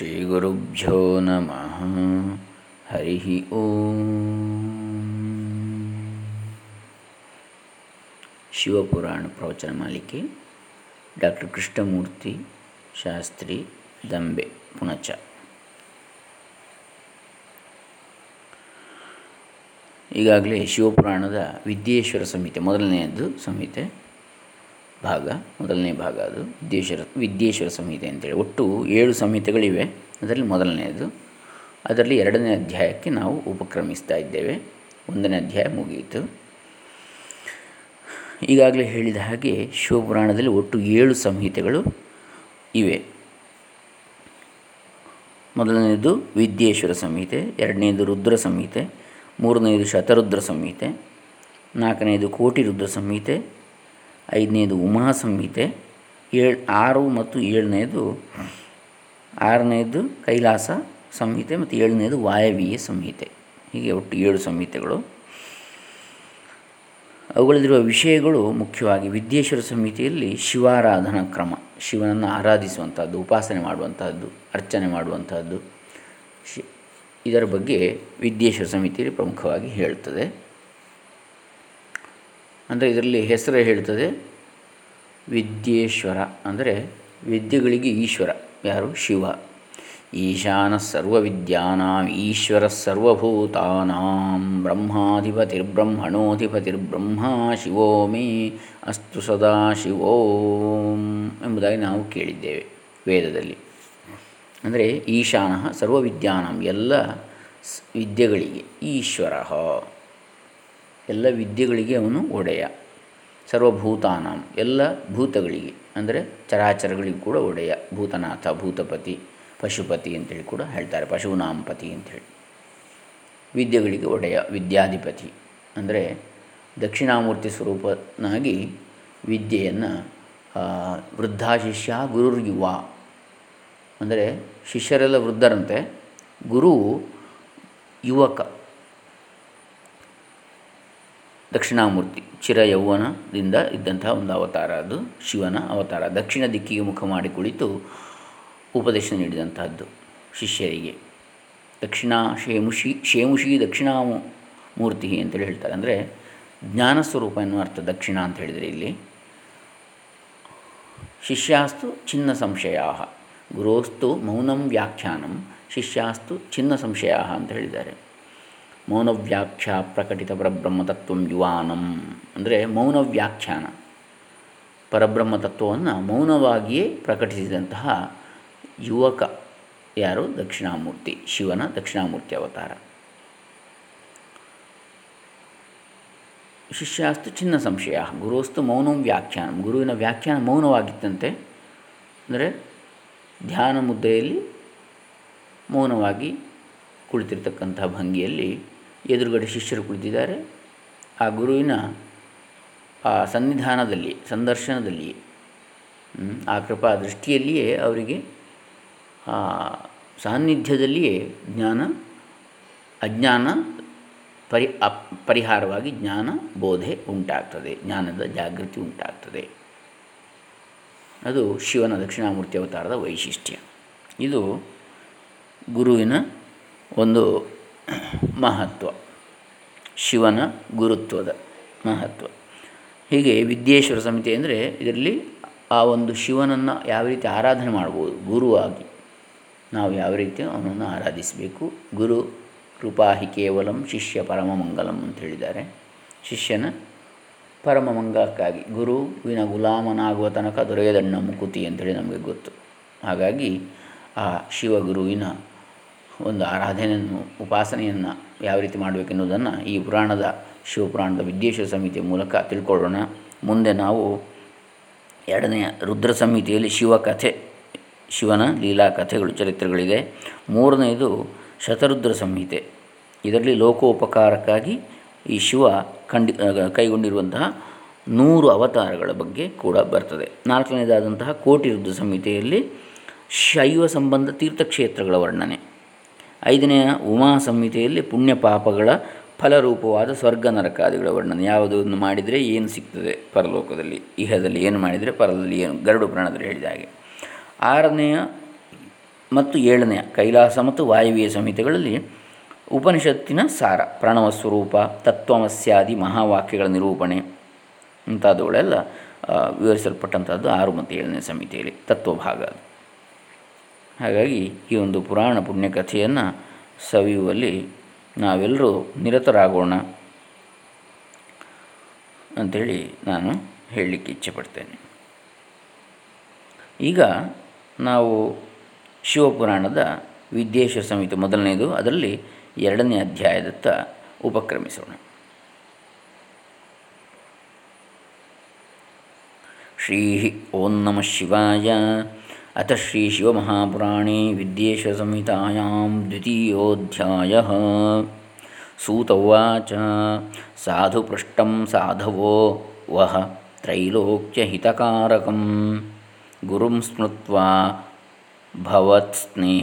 ಶ್ರೀಗುರುಭ್ಯೋ ನಮಃ. ಹರಿ ಓಂ. ಶಿವಪುರಾಣ ಪ್ರವಚನ ಮಾಲಿಕೆ, ಡಾಕ್ಟರ್ ಕೃಷ್ಣಮೂರ್ತಿ ಶಾಸ್ತ್ರಿ ದಂಬೆ, ಪುಣಚ. ಈಗಾಗಲೇ ಶಿವಪುರಾಣದ ವಿದ್ಯೇಶ್ವರ ಸಂಹಿತೆ ಮೊದಲನೆಯದು ಸಂಹಿತೆ. ಭಾಗ, ಮೊದಲನೇ ಭಾಗ ಅದು. ವಿದ್ಯೇಶ್ವರ ವಿದ್ಯೇಶ್ವರ ಸಂಹಿತೆ ಅಂತೇಳಿ. ಒಟ್ಟು ಏಳು ಸಂಹಿತೆಗಳಿವೆ. ಅದರಲ್ಲಿ ಮೊದಲನೆಯದು. ಅದರಲ್ಲಿ ಎರಡನೇ ಅಧ್ಯಾಯಕ್ಕೆ ನಾವು ಉಪಕ್ರಮಿಸ್ತಾ ಇದ್ದೇವೆ. ಒಂದನೇ ಅಧ್ಯಾಯ ಮುಗಿಯಿತು. ಈಗಾಗಲೇ ಹೇಳಿದ ಹಾಗೆ ಶಿವಪುರಾಣದಲ್ಲಿ ಒಟ್ಟು ಏಳು ಸಂಹಿತೆಗಳು ಇವೆ. ಮೊದಲನೆಯದು ವಿದ್ಯೇಶ್ವರ ಸಂಹಿತೆ, ಎರಡನೆಯದು ರುದ್ರ ಸಂಹಿತೆ, ಮೂರನೆಯದು ಶತರುದ್ರ ಸಂಹಿತೆ, ನಾಲ್ಕನೆಯದು ಕೋಟಿ ರುದ್ರ ಸಂಹಿತೆ ಐದನೇದು ಉಮಾ ಸಂಹಿತೆ, ಏಳು, ಆರು ಮತ್ತು ಏಳನೇದು, ಆರನೇದು ಕೈಲಾಸ ಸಂಹಿತೆ ಮತ್ತು ಏಳನೇದು ವಾಯವೀಯ ಸಂಹಿತೆ. ಹೀಗೆ ಒಟ್ಟು ಏಳು ಸಂಹಿತೆಗಳು. ಅವುಗಳಲ್ಲಿರುವ ವಿಷಯಗಳು ಮುಖ್ಯವಾಗಿ ವಿದ್ಯೇಶ್ವರ ಸಂಹಿತೆಯಲ್ಲಿ ಶಿವಾರಾಧನಾ ಕ್ರಮ, ಶಿವನನ್ನು ಆರಾಧಿಸುವಂಥದ್ದು, ಉಪಾಸನೆ ಮಾಡುವಂತಹದ್ದು ಅರ್ಚನೆ ಮಾಡುವಂತಹದ್ದು ಶಿ, ಇದರ ಬಗ್ಗೆ ವಿದ್ಯೇಶ್ವರ ಸಮಿತಿಯಲ್ಲಿ ಪ್ರಮುಖವಾಗಿ ಹೇಳ್ತದೆ ಅಂದರೆ ಇದರಲ್ಲಿ ಹೆಸರು ಹೇಳ್ತದೆ ವಿದ್ಯೇಶ್ವರ, ಅಂದರೆ ವಿದ್ಯೆಗಳಿಗೆ ಈಶ್ವರ. ಯಾರು? ಶಿವ. ಈಶಾನ ಸರ್ವವಿದ್ಯಾನಾಂ, ಈಶ್ವರ ಸರ್ವಭೂತಾನಾಂ, ಬ್ರಹ್ಮಾಧಿಪತಿರ್ಬ್ರಹ್ಮಣೋಧಿಪತಿರ್ಬ್ರಹ್ಮ ಶಿವೋ ಮೇ ಅಸ್ತು ಸದಾ ಶಿವೋಂ ಎಂಬುದಾಗಿ ನಾವು ಕೇಳಿದ್ದೇವೆ ವೇದದಲ್ಲಿ. ಅಂದರೆ ಈಶಾನ ಸರ್ವವಿದ್ಯಾನಾಂ, ಎಲ್ಲ ವಿದ್ಯೆಗಳಿಗೆ ಈಶ್ವರ. ಎಲ್ಲ ವಿದ್ಯೆಗಳಿಗೆ ಅವನು ಒಡೆಯ. ಸರ್ವಭೂತಾನಾಂ, ಎಲ್ಲ ಭೂತಗಳಿಗೆ, ಅಂದರೆ ಚರಾಚರಗಳಿಗೂ ಕೂಡ ಒಡೆಯ. ಭೂತನಾಥ, ಭೂತಪತಿ, ಪಶುಪತಿ ಅಂತೇಳಿ ಕೂಡ ಹೇಳ್ತಾರೆ ಪಶುನಾಂಪತಿ ಅಂಥೇಳಿ ವಿದ್ಯೆಗಳಿಗೆ ಒಡೆಯ, ವಿದ್ಯಾಧಿಪತಿ, ಅಂದರೆ ದಕ್ಷಿಣಾಮೂರ್ತಿ ಸ್ವರೂಪನಾಗಿ ವಿದ್ಯೆಯನ್ನು ವೃದ್ಧಾಶಿಷ್ಯ ಗುರುರ್ಯುವ ಅಂದರೆ ಶಿಷ್ಯರೆಲ್ಲ ವೃದ್ಧರಂತೆ, ಗುರು ಯುವಕ. ದಕ್ಷಿಣಾಮೂರ್ತಿ ಚಿರ ಯೌವನದಿಂದ ಇದ್ದಂತಹ ಒಂದು ಅವತಾರ ಅದು. ಶಿವನ ಅವತಾರ. ದಕ್ಷಿಣ ದಿಕ್ಕಿಗೆ ಮುಖ ಮಾಡಿ ಕುಳಿತು ಉಪದೇಶ ನೀಡಿದಂತಹದ್ದು ಶಿಷ್ಯರಿಗೆ. ದಕ್ಷಿಣ ಶೇಮುಷಿ ಶೇಮುಷಿ ದಕ್ಷಿಣಾ ಮೂರ್ತಿ ಅಂತೇಳಿ ಹೇಳ್ತಾರೆ. ಅಂದರೆ ಜ್ಞಾನ ಸ್ವರೂಪ ಎನ್ನುವ ಅರ್ಥ ದಕ್ಷಿಣ ಅಂತ ಹೇಳಿದರೆ ಇಲ್ಲಿ. ಶಿಷ್ಯಾಸ್ತು ಚಿನ್ನ ಸಂಶಯ ಗುರೋಸ್ತು ಮೌನಂ ವ್ಯಾಖ್ಯಾನಂ. ಶಿಷ್ಯಾಸ್ತು ಚಿನ್ನ ಸಂಶಯ ಅಂತ ಹೇಳಿದ್ದಾರೆ. ಮೌನ ವ್ಯಾಖ್ಯಾ ಪ್ರಕಟಿತ ಪರಬ್ರಹ್ಮ ತತ್ವ ಯುವಾನಂ. ಅಂದರೆ ಮೌನವ್ಯಾಖ್ಯಾನ. ಪರಬ್ರಹ್ಮ ತತ್ವವನ್ನು ಮೌನವಾಗಿಯೇ ಪ್ರಕಟಿಸಿದಂತಹ ಯುವಕ ಯಾರು? ದಕ್ಷಿಣಾಮೂರ್ತಿ, ಶಿವನ ದಕ್ಷಿಣಾಮೂರ್ತಿ ಅವತಾರ. ಶಿಷ್ಯಾಸ್ತು ಚಿನ್ನ ಸಂಶಯ. ಗುರುಸ್ತು ಮೌನಂ ವ್ಯಾಖ್ಯಾನ. ಗುರುವಿನ ವ್ಯಾಖ್ಯಾನ ಮೌನವಾಗಿತ್ತಂತೆ. ಅಂದರೆ ಧ್ಯಾನ ಮುದ್ರೆಯಲ್ಲಿ ಮೌನವಾಗಿ ಕುಳಿತಿರ್ತಕ್ಕಂತಹ ಭಂಗಿಯಲ್ಲಿ ಎದುರುಗಡೆ ಶಿಷ್ಯರು ಕುಳಿತಿದ್ದಾರೆ. ಆ ಗುರುವಿನ ಆ ಸನ್ನಿಧಾನದಲ್ಲಿ, ಸಂದರ್ಶನದಲ್ಲಿ ಆ ಕೃಪಾ ದೃಷ್ಟಿಯಲ್ಲಿಯೇ ಅವರಿಗೆ ಸಾನ್ನಿಧ್ಯದಲ್ಲಿಯೇ ಜ್ಞಾನ, ಅಜ್ಞಾನ ಪರಿ, ಅಪ್, ಪರಿಹಾರವಾಗಿ ಜ್ಞಾನ ಬೋಧೆ ಉಂಟಾಗ್ತದೆ, ಜ್ಞಾನದ ಜಾಗೃತಿ ಉಂಟಾಗ್ತದೆ. ಅದು ಶಿವನ ದಕ್ಷಿಣಾಮೂರ್ತಿ ಅವತಾರದ ವೈಶಿಷ್ಟ್ಯ. ಇದು ಗುರುವಿನ ಒಂದು ಮಹತ್ವ. ಶಿವನ ಗುರುತ್ವದ ಮಹತ್ವ. ಹೀಗೆ ವಿದ್ಯೇಶ್ವರ ಸಮಿತಿ ಅಂದರೆ ಇದರಲ್ಲಿ ಆ ಒಂದು ಶಿವನನ್ನು ಯಾವ ರೀತಿ ಆರಾಧನೆ ಮಾಡ್ಬೋದು, ಗುರುವಾಗಿ. ನಾವು ಯಾವ ರೀತಿ ಅವನನ್ನು ಆರಾಧಿಸಬೇಕು? ಗುರು ಕೃಪಾಹಿ ಕೇವಲಂ ಶಿಷ್ಯ ಪರಮಮಂಗಲಂ ಅಂತ ಹೇಳಿದ್ದಾರೆ. ಶಿಷ್ಯನ ಪರಮ ಮಂಗಲಕ್ಕಾಗಿ ಗುರುವಿನ ಗುಲಾಮನಾಗುವ ತನಕ ದೊರೆಯದಣ್ಣ ಮುಕುತಿ ಅಂತೇಳಿ ನಮಗೆ ಗೊತ್ತು. ಹಾಗಾಗಿ ಆ ಶಿವಗುರುವಿನ ಒಂದು ಆರಾಧನೆಯನ್ನು, ಉಪಾಸನೆಯನ್ನು ಯಾವ ರೀತಿ ಮಾಡಬೇಕೆನ್ನುವುದನ್ನು ಈ ಪುರಾಣದ ಶಿವಪುರಾಣದ ವಿದ್ಯೇಶ್ವರ ಸಮಿತಿಯ ಮೂಲಕ ತಿಳ್ಕೊಳ್ಳೋಣ. ಮುಂದೆ ನಾವು ಎರಡನೆಯ ರುದ್ರ ಸಂಹಿತೆಯಲ್ಲಿ ಶಿವಕಥೆ, ಶಿವನ ಲೀಲಾ ಕಥೆಗಳು ಚರಿತ್ರೆಗಳಿದೆ ಮೂರನೆಯದು ಶತರುದ್ರ ಸಂಹಿತೆ. ಇದರಲ್ಲಿ ಲೋಕೋಪಕಾರಕ್ಕಾಗಿ ಈ ಶಿವ ಖಂಡಿ ಕೈಗೊಂಡಿರುವಂತಹ ನೂರು ಅವತಾರಗಳ ಬಗ್ಗೆ ಕೂಡ ಬರ್ತದೆ. ನಾಲ್ಕನೇದಾದಂತಹ ಕೋಟಿ ರುದ್ರ ಸಂಹಿತೆಯಲ್ಲಿ ಶೈವ ಸಂಬಂಧ ತೀರ್ಥಕ್ಷೇತ್ರಗಳ ವರ್ಣನೆ. ಐದನೆಯ ಉಮಾ ಸಂಹಿತೆಯಲ್ಲಿ ಪುಣ್ಯ ಪಾಪಗಳ ಫಲರೂಪವಾದ ಸ್ವರ್ಗ ನರಕಾದಿಗಳ ವರ್ಣನೆ. ಯಾವುದನ್ನು ಮಾಡಿದರೆ ಏನು ಸಿಗ್ತದೆ ಪರಲೋಕದಲ್ಲಿ? ಇಹದಲ್ಲಿ ಏನು ಮಾಡಿದರೆ ಪರದಲ್ಲಿ ಏನು? ಗರುಡು ಪುರಾಣದಲ್ಲಿ ಹೇಳಿದ ಹಾಗೆ. ಆರನೆಯ ಮತ್ತು ಏಳನೆಯ ಕೈಲಾಸ ಮತ್ತು ವಾಯುವ್ಯ ಸಂಹಿತೆಗಳಲ್ಲಿ ಉಪನಿಷತ್ತಿನ ಸಾರ, ಪ್ರಣವ ಸ್ವರೂಪ, ತತ್ವಮಸ್ಯಾದಿ ಮಹಾವಾಕ್ಯಗಳ ನಿರೂಪಣೆ ಮುಂತಾದವುಗಳೆಲ್ಲ ವಿವರಿಸಲ್ಪಟ್ಟಂಥದ್ದು ಆರು ಮತ್ತು ಏಳನೇ ಸಂಹಿತೆಯಲ್ಲಿ ತತ್ವಭಾಗ ಹಾಗಾಗಿ ಈ ಒಂದು ಪುರಾಣ ಪುಣ್ಯಕಥೆಯನ್ನು ಸವಿಯುವಲ್ಲಿ ನಾವೆಲ್ಲರೂ ನಿರತರಾಗೋಣ ಅಂಥೇಳಿ ನಾನು ಹೇಳಲಿಕ್ಕೆ ಇಚ್ಛೆಪಡ್ತೇನೆ. ಈಗ ನಾವು ಶಿವಪುರಾಣದ ವಿದ್ಯೇಶ ಸಂಹಿತೆ ಮೊದಲನೆಯದು ಅದರಲ್ಲಿ ಎರಡನೇ ಅಧ್ಯಾಯದತ್ತ ಉಪಕ್ರಮಿಸೋಣ. ಶ್ರೀ ಓಂ ನಮಃ ಶಿವಾಯ. ಅಥ ಶ್ರೀ ಶಿವಮಹಾಪುರಾಣೇ ವಿದ್ಯೇಶ್ವರ ಸಂಹಿತಾಯಾಂ ದ್ವಿತೀಯೋಧ್ಯಾಯ सूत उवाच साधुपृष्ठं साधवो वः त्रैलोक्यहितकारकं गुरुं स्मृत्वा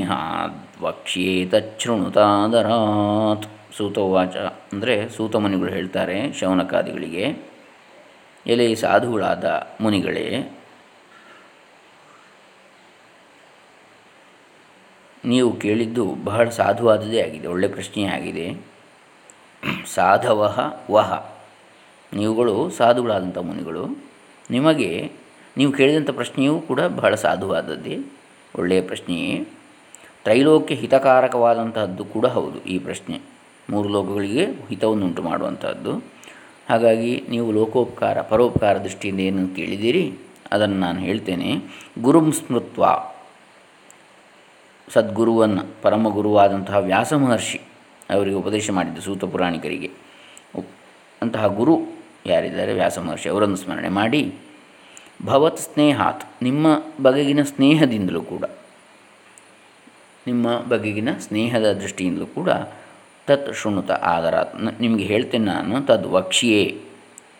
ಭವತ್ಸ್ನೇಹಾದ್ವಕ್ಷ್ಯೇ ತಚ್ಛೃಣುತಾದರಾತ್ ಸೂತವಾಚ ಅಂದರೆ ಸೂತ ಮುನಿಗಳು ಹೇಳ್ತಾರೆ ಶೌನಕಾದಿಗಳಿಗೆ ಎಲೆ ಸಾಧುಗಳಾದ ಮುನಿಗಳೇ ನೀವು ಕೇಳಿದ್ದು ಬಹಳ ಸಾಧುವಾದದೇ ಆಗಿದೆ ಒಳ್ಳೆಯ ಪ್ರಶ್ನೆಯೇ ಆಗಿದೆ. ಸಾಧವಹ ವಹ ನೀವುಗಳು ಸಾಧುಗಳಾದಂಥ ಮುನಿಗಳು. ನಿಮಗೆ, ನೀವು ಕೇಳಿದಂಥ ಪ್ರಶ್ನೆಯೂ ಕೂಡ ಬಹಳ ಸಾಧುವಾದದ್ದೇ, ಒಳ್ಳೆಯ ಪ್ರಶ್ನೆಯೇ. ತ್ರೈಲೋಕ್ಯ ಹಿತಕಾರಕವಾದಂತಹದ್ದು ಕೂಡ ಹೌದು ಈ ಪ್ರಶ್ನೆ. ಮೂರು ಲೋಕಗಳಿಗೆ ಹಿತವನ್ನುಂಟು ಮಾಡುವಂಥದ್ದು ಹಾಗಾಗಿ ನೀವು ಲೋಕೋಪಕಾರ, ಪರೋಪಕಾರ ದೃಷ್ಟಿಯಿಂದ ಏನು ಕೇಳಿದ್ದೀರಿ, ಅದನ್ನು ನಾನು ಹೇಳ್ತೇನೆ. ಗುರುಂ ಸ್ಮೃತ್ವ. ಸದ್ಗುರುವನ್ನು, ಪರಮಗುರುವಾದಂತಹ ವ್ಯಾಸ ಮಹರ್ಷಿ ಅವರಿಗೆ ಉಪದೇಶ ಮಾಡಿದ್ದು ಸೂತ ಪುರಾಣಿಕರಿಗೆ. ಅಂತಹ ಗುರು ಯಾರಿದ್ದಾರೆ? ವ್ಯಾಸ ಮಹರ್ಷಿ ಅವರನ್ನು ಸ್ಮರಣೆ ಮಾಡಿ, ಭವತ್ ಸ್ನೇಹಾತ್, ನಿಮ್ಮ ಬಗೆಗಿನ ಸ್ನೇಹದಿಂದಲೂ ಕೂಡ, ನಿಮ್ಮ ಬಗೆಗಿನ ಸ್ನೇಹದ ದೃಷ್ಟಿಯಿಂದಲೂ ಕೂಡ ತತ್ ಶೃಣುತ ಆದರ ನಿಮಗೆ ಹೇಳ್ತೇನೆ ನಾನು, ತದ್ ವಕ್ಷ್ಯೇ,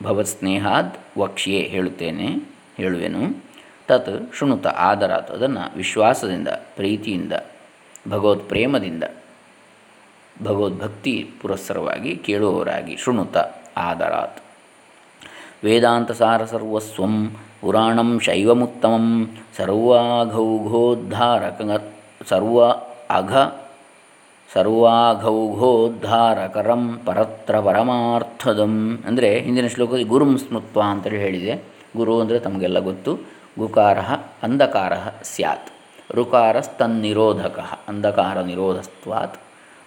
ಭವತ್ ಸ್ನೇಹಾದ್ ವಕ್ಷ್ಯೇ ಹೇಳುತ್ತೇನೆ, ಹೇಳುವೆನು. ತತ್ ಶೃಣುತ ಆದರಾತ್. ಅದನ್ನು ವಿಶ್ವಾಸದಿಂದ, ಪ್ರೀತಿಯಿಂದ, ಭಗವತ್ ಪ್ರೇಮದಿಂದ ಭಗವದ್ಭಕ್ತಿ ಪುರಸ್ಸರವಾಗಿ ಕೇಳುವವರಾಗಿ ಶೃಣುತ ಆದರಾತ್. ವೇದಾಂತಸಾರ ಸರ್ವಸ್ವಂ, ಪುರಾಣಂ ಶೈವಮುತ್ತಮಂ ಸರ್ವಾಘೌಘೋದ್ಧಾರಕ ಸರ್ವ ಅಘ ಸರ್ವಾಘೌಘೋದ್ಧಾರಕರಂ ಪರತ್ರ ಪರಮಾರ್ಥದಂ. ಅಂದರೆ ಹಿಂದಿನ ಶ್ಲೋಕದಲ್ಲಿ ಗುರುಂ ಸ್ಮೃತ್ವ ಅಂತೇಳಿ ಹೇಳಿದೆ. ಗುರು ಅಂದರೆ ತಮಗೆಲ್ಲ ಗೊತ್ತು. ಗುಕಾರ ಅಂಧಕಾರ ಸ್ಯಾತ್. ಋಕಾರಸ್ತನ್ನಿರೋಧಕ ಅಂಧಕಾರ ನಿರೋಧಸ್ತ್ವಾತ್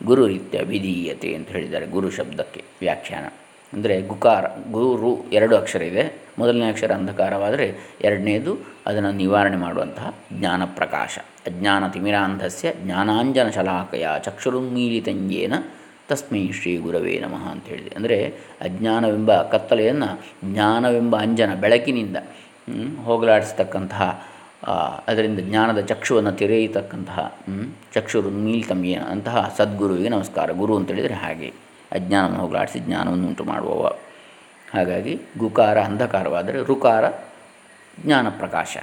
ಗುರು ರೀತ್ಯ ವಿಧೀಯತೆ ಅಂತ ಹೇಳಿದ್ದಾರೆ ಗುರು ಶಬ್ದಕ್ಕೆ ವ್ಯಾಖ್ಯಾನ. ಅಂದರೆ ಗುಕಾರ, ಗುರು ಎರಡು ಅಕ್ಷರ ಇದೆ. ಮೊದಲನೇ ಅಕ್ಷರ ಅಂಧಕಾರವಾದರೆ ಎರಡನೇದು ಅದನ್ನು ನಿವಾರಣೆ ಮಾಡುವಂತಹ ಜ್ಞಾನ ಪ್ರಕಾಶ. ಅಜ್ಞಾನ ತಿಮಿರಾಂಧಸ್ಯ ಜ್ಞಾನಾಂಜನ ಶಲಾಕಯ ಚಕ್ಷುರುನ್ಮೀಲಿತಂಜೇನ ತಸ್ಮೈ ಶ್ರೀ ಗುರವೇ ನಮಃ ಅಂತ ಹೇಳಿದೆ. ಅಂದರೆ ಅಜ್ಞಾನವೆಂಬ ಕತ್ತಲೆಯನ್ನು ಜ್ಞಾನವೆಂಬ ಅಂಜನ ಬೆಳಕಿನಿಂದ ಹೋಗಲಾಡಿಸ್ತಕ್ಕಂತಹ ಅದರಿಂದ ಜ್ಞಾನದ ಚಕ್ಷುವನ್ನು ತೆರೆಯತಕ್ಕಂತಹ ಚಕ್ಷುರು ನೀಲ್ತಮ್ಯ ಅಂತಹ ಸದ್ಗುರುವಿಗೆ ನಮಸ್ಕಾರ. ಗುರು ಅಂತೇಳಿದರೆ ಹಾಗೆ. ಅಜ್ಞಾನವನ್ನು ಹೋಗಲಾಡಿಸಿ ಜ್ಞಾನವನ್ನು ಉಂಟು ಮಾಡುವವ. ಹಾಗಾಗಿ ಗುಕಾರ ಅಂಧಕಾರವಾದರೆ ಋಕಾರ ಜ್ಞಾನ ಪ್ರಕಾಶ.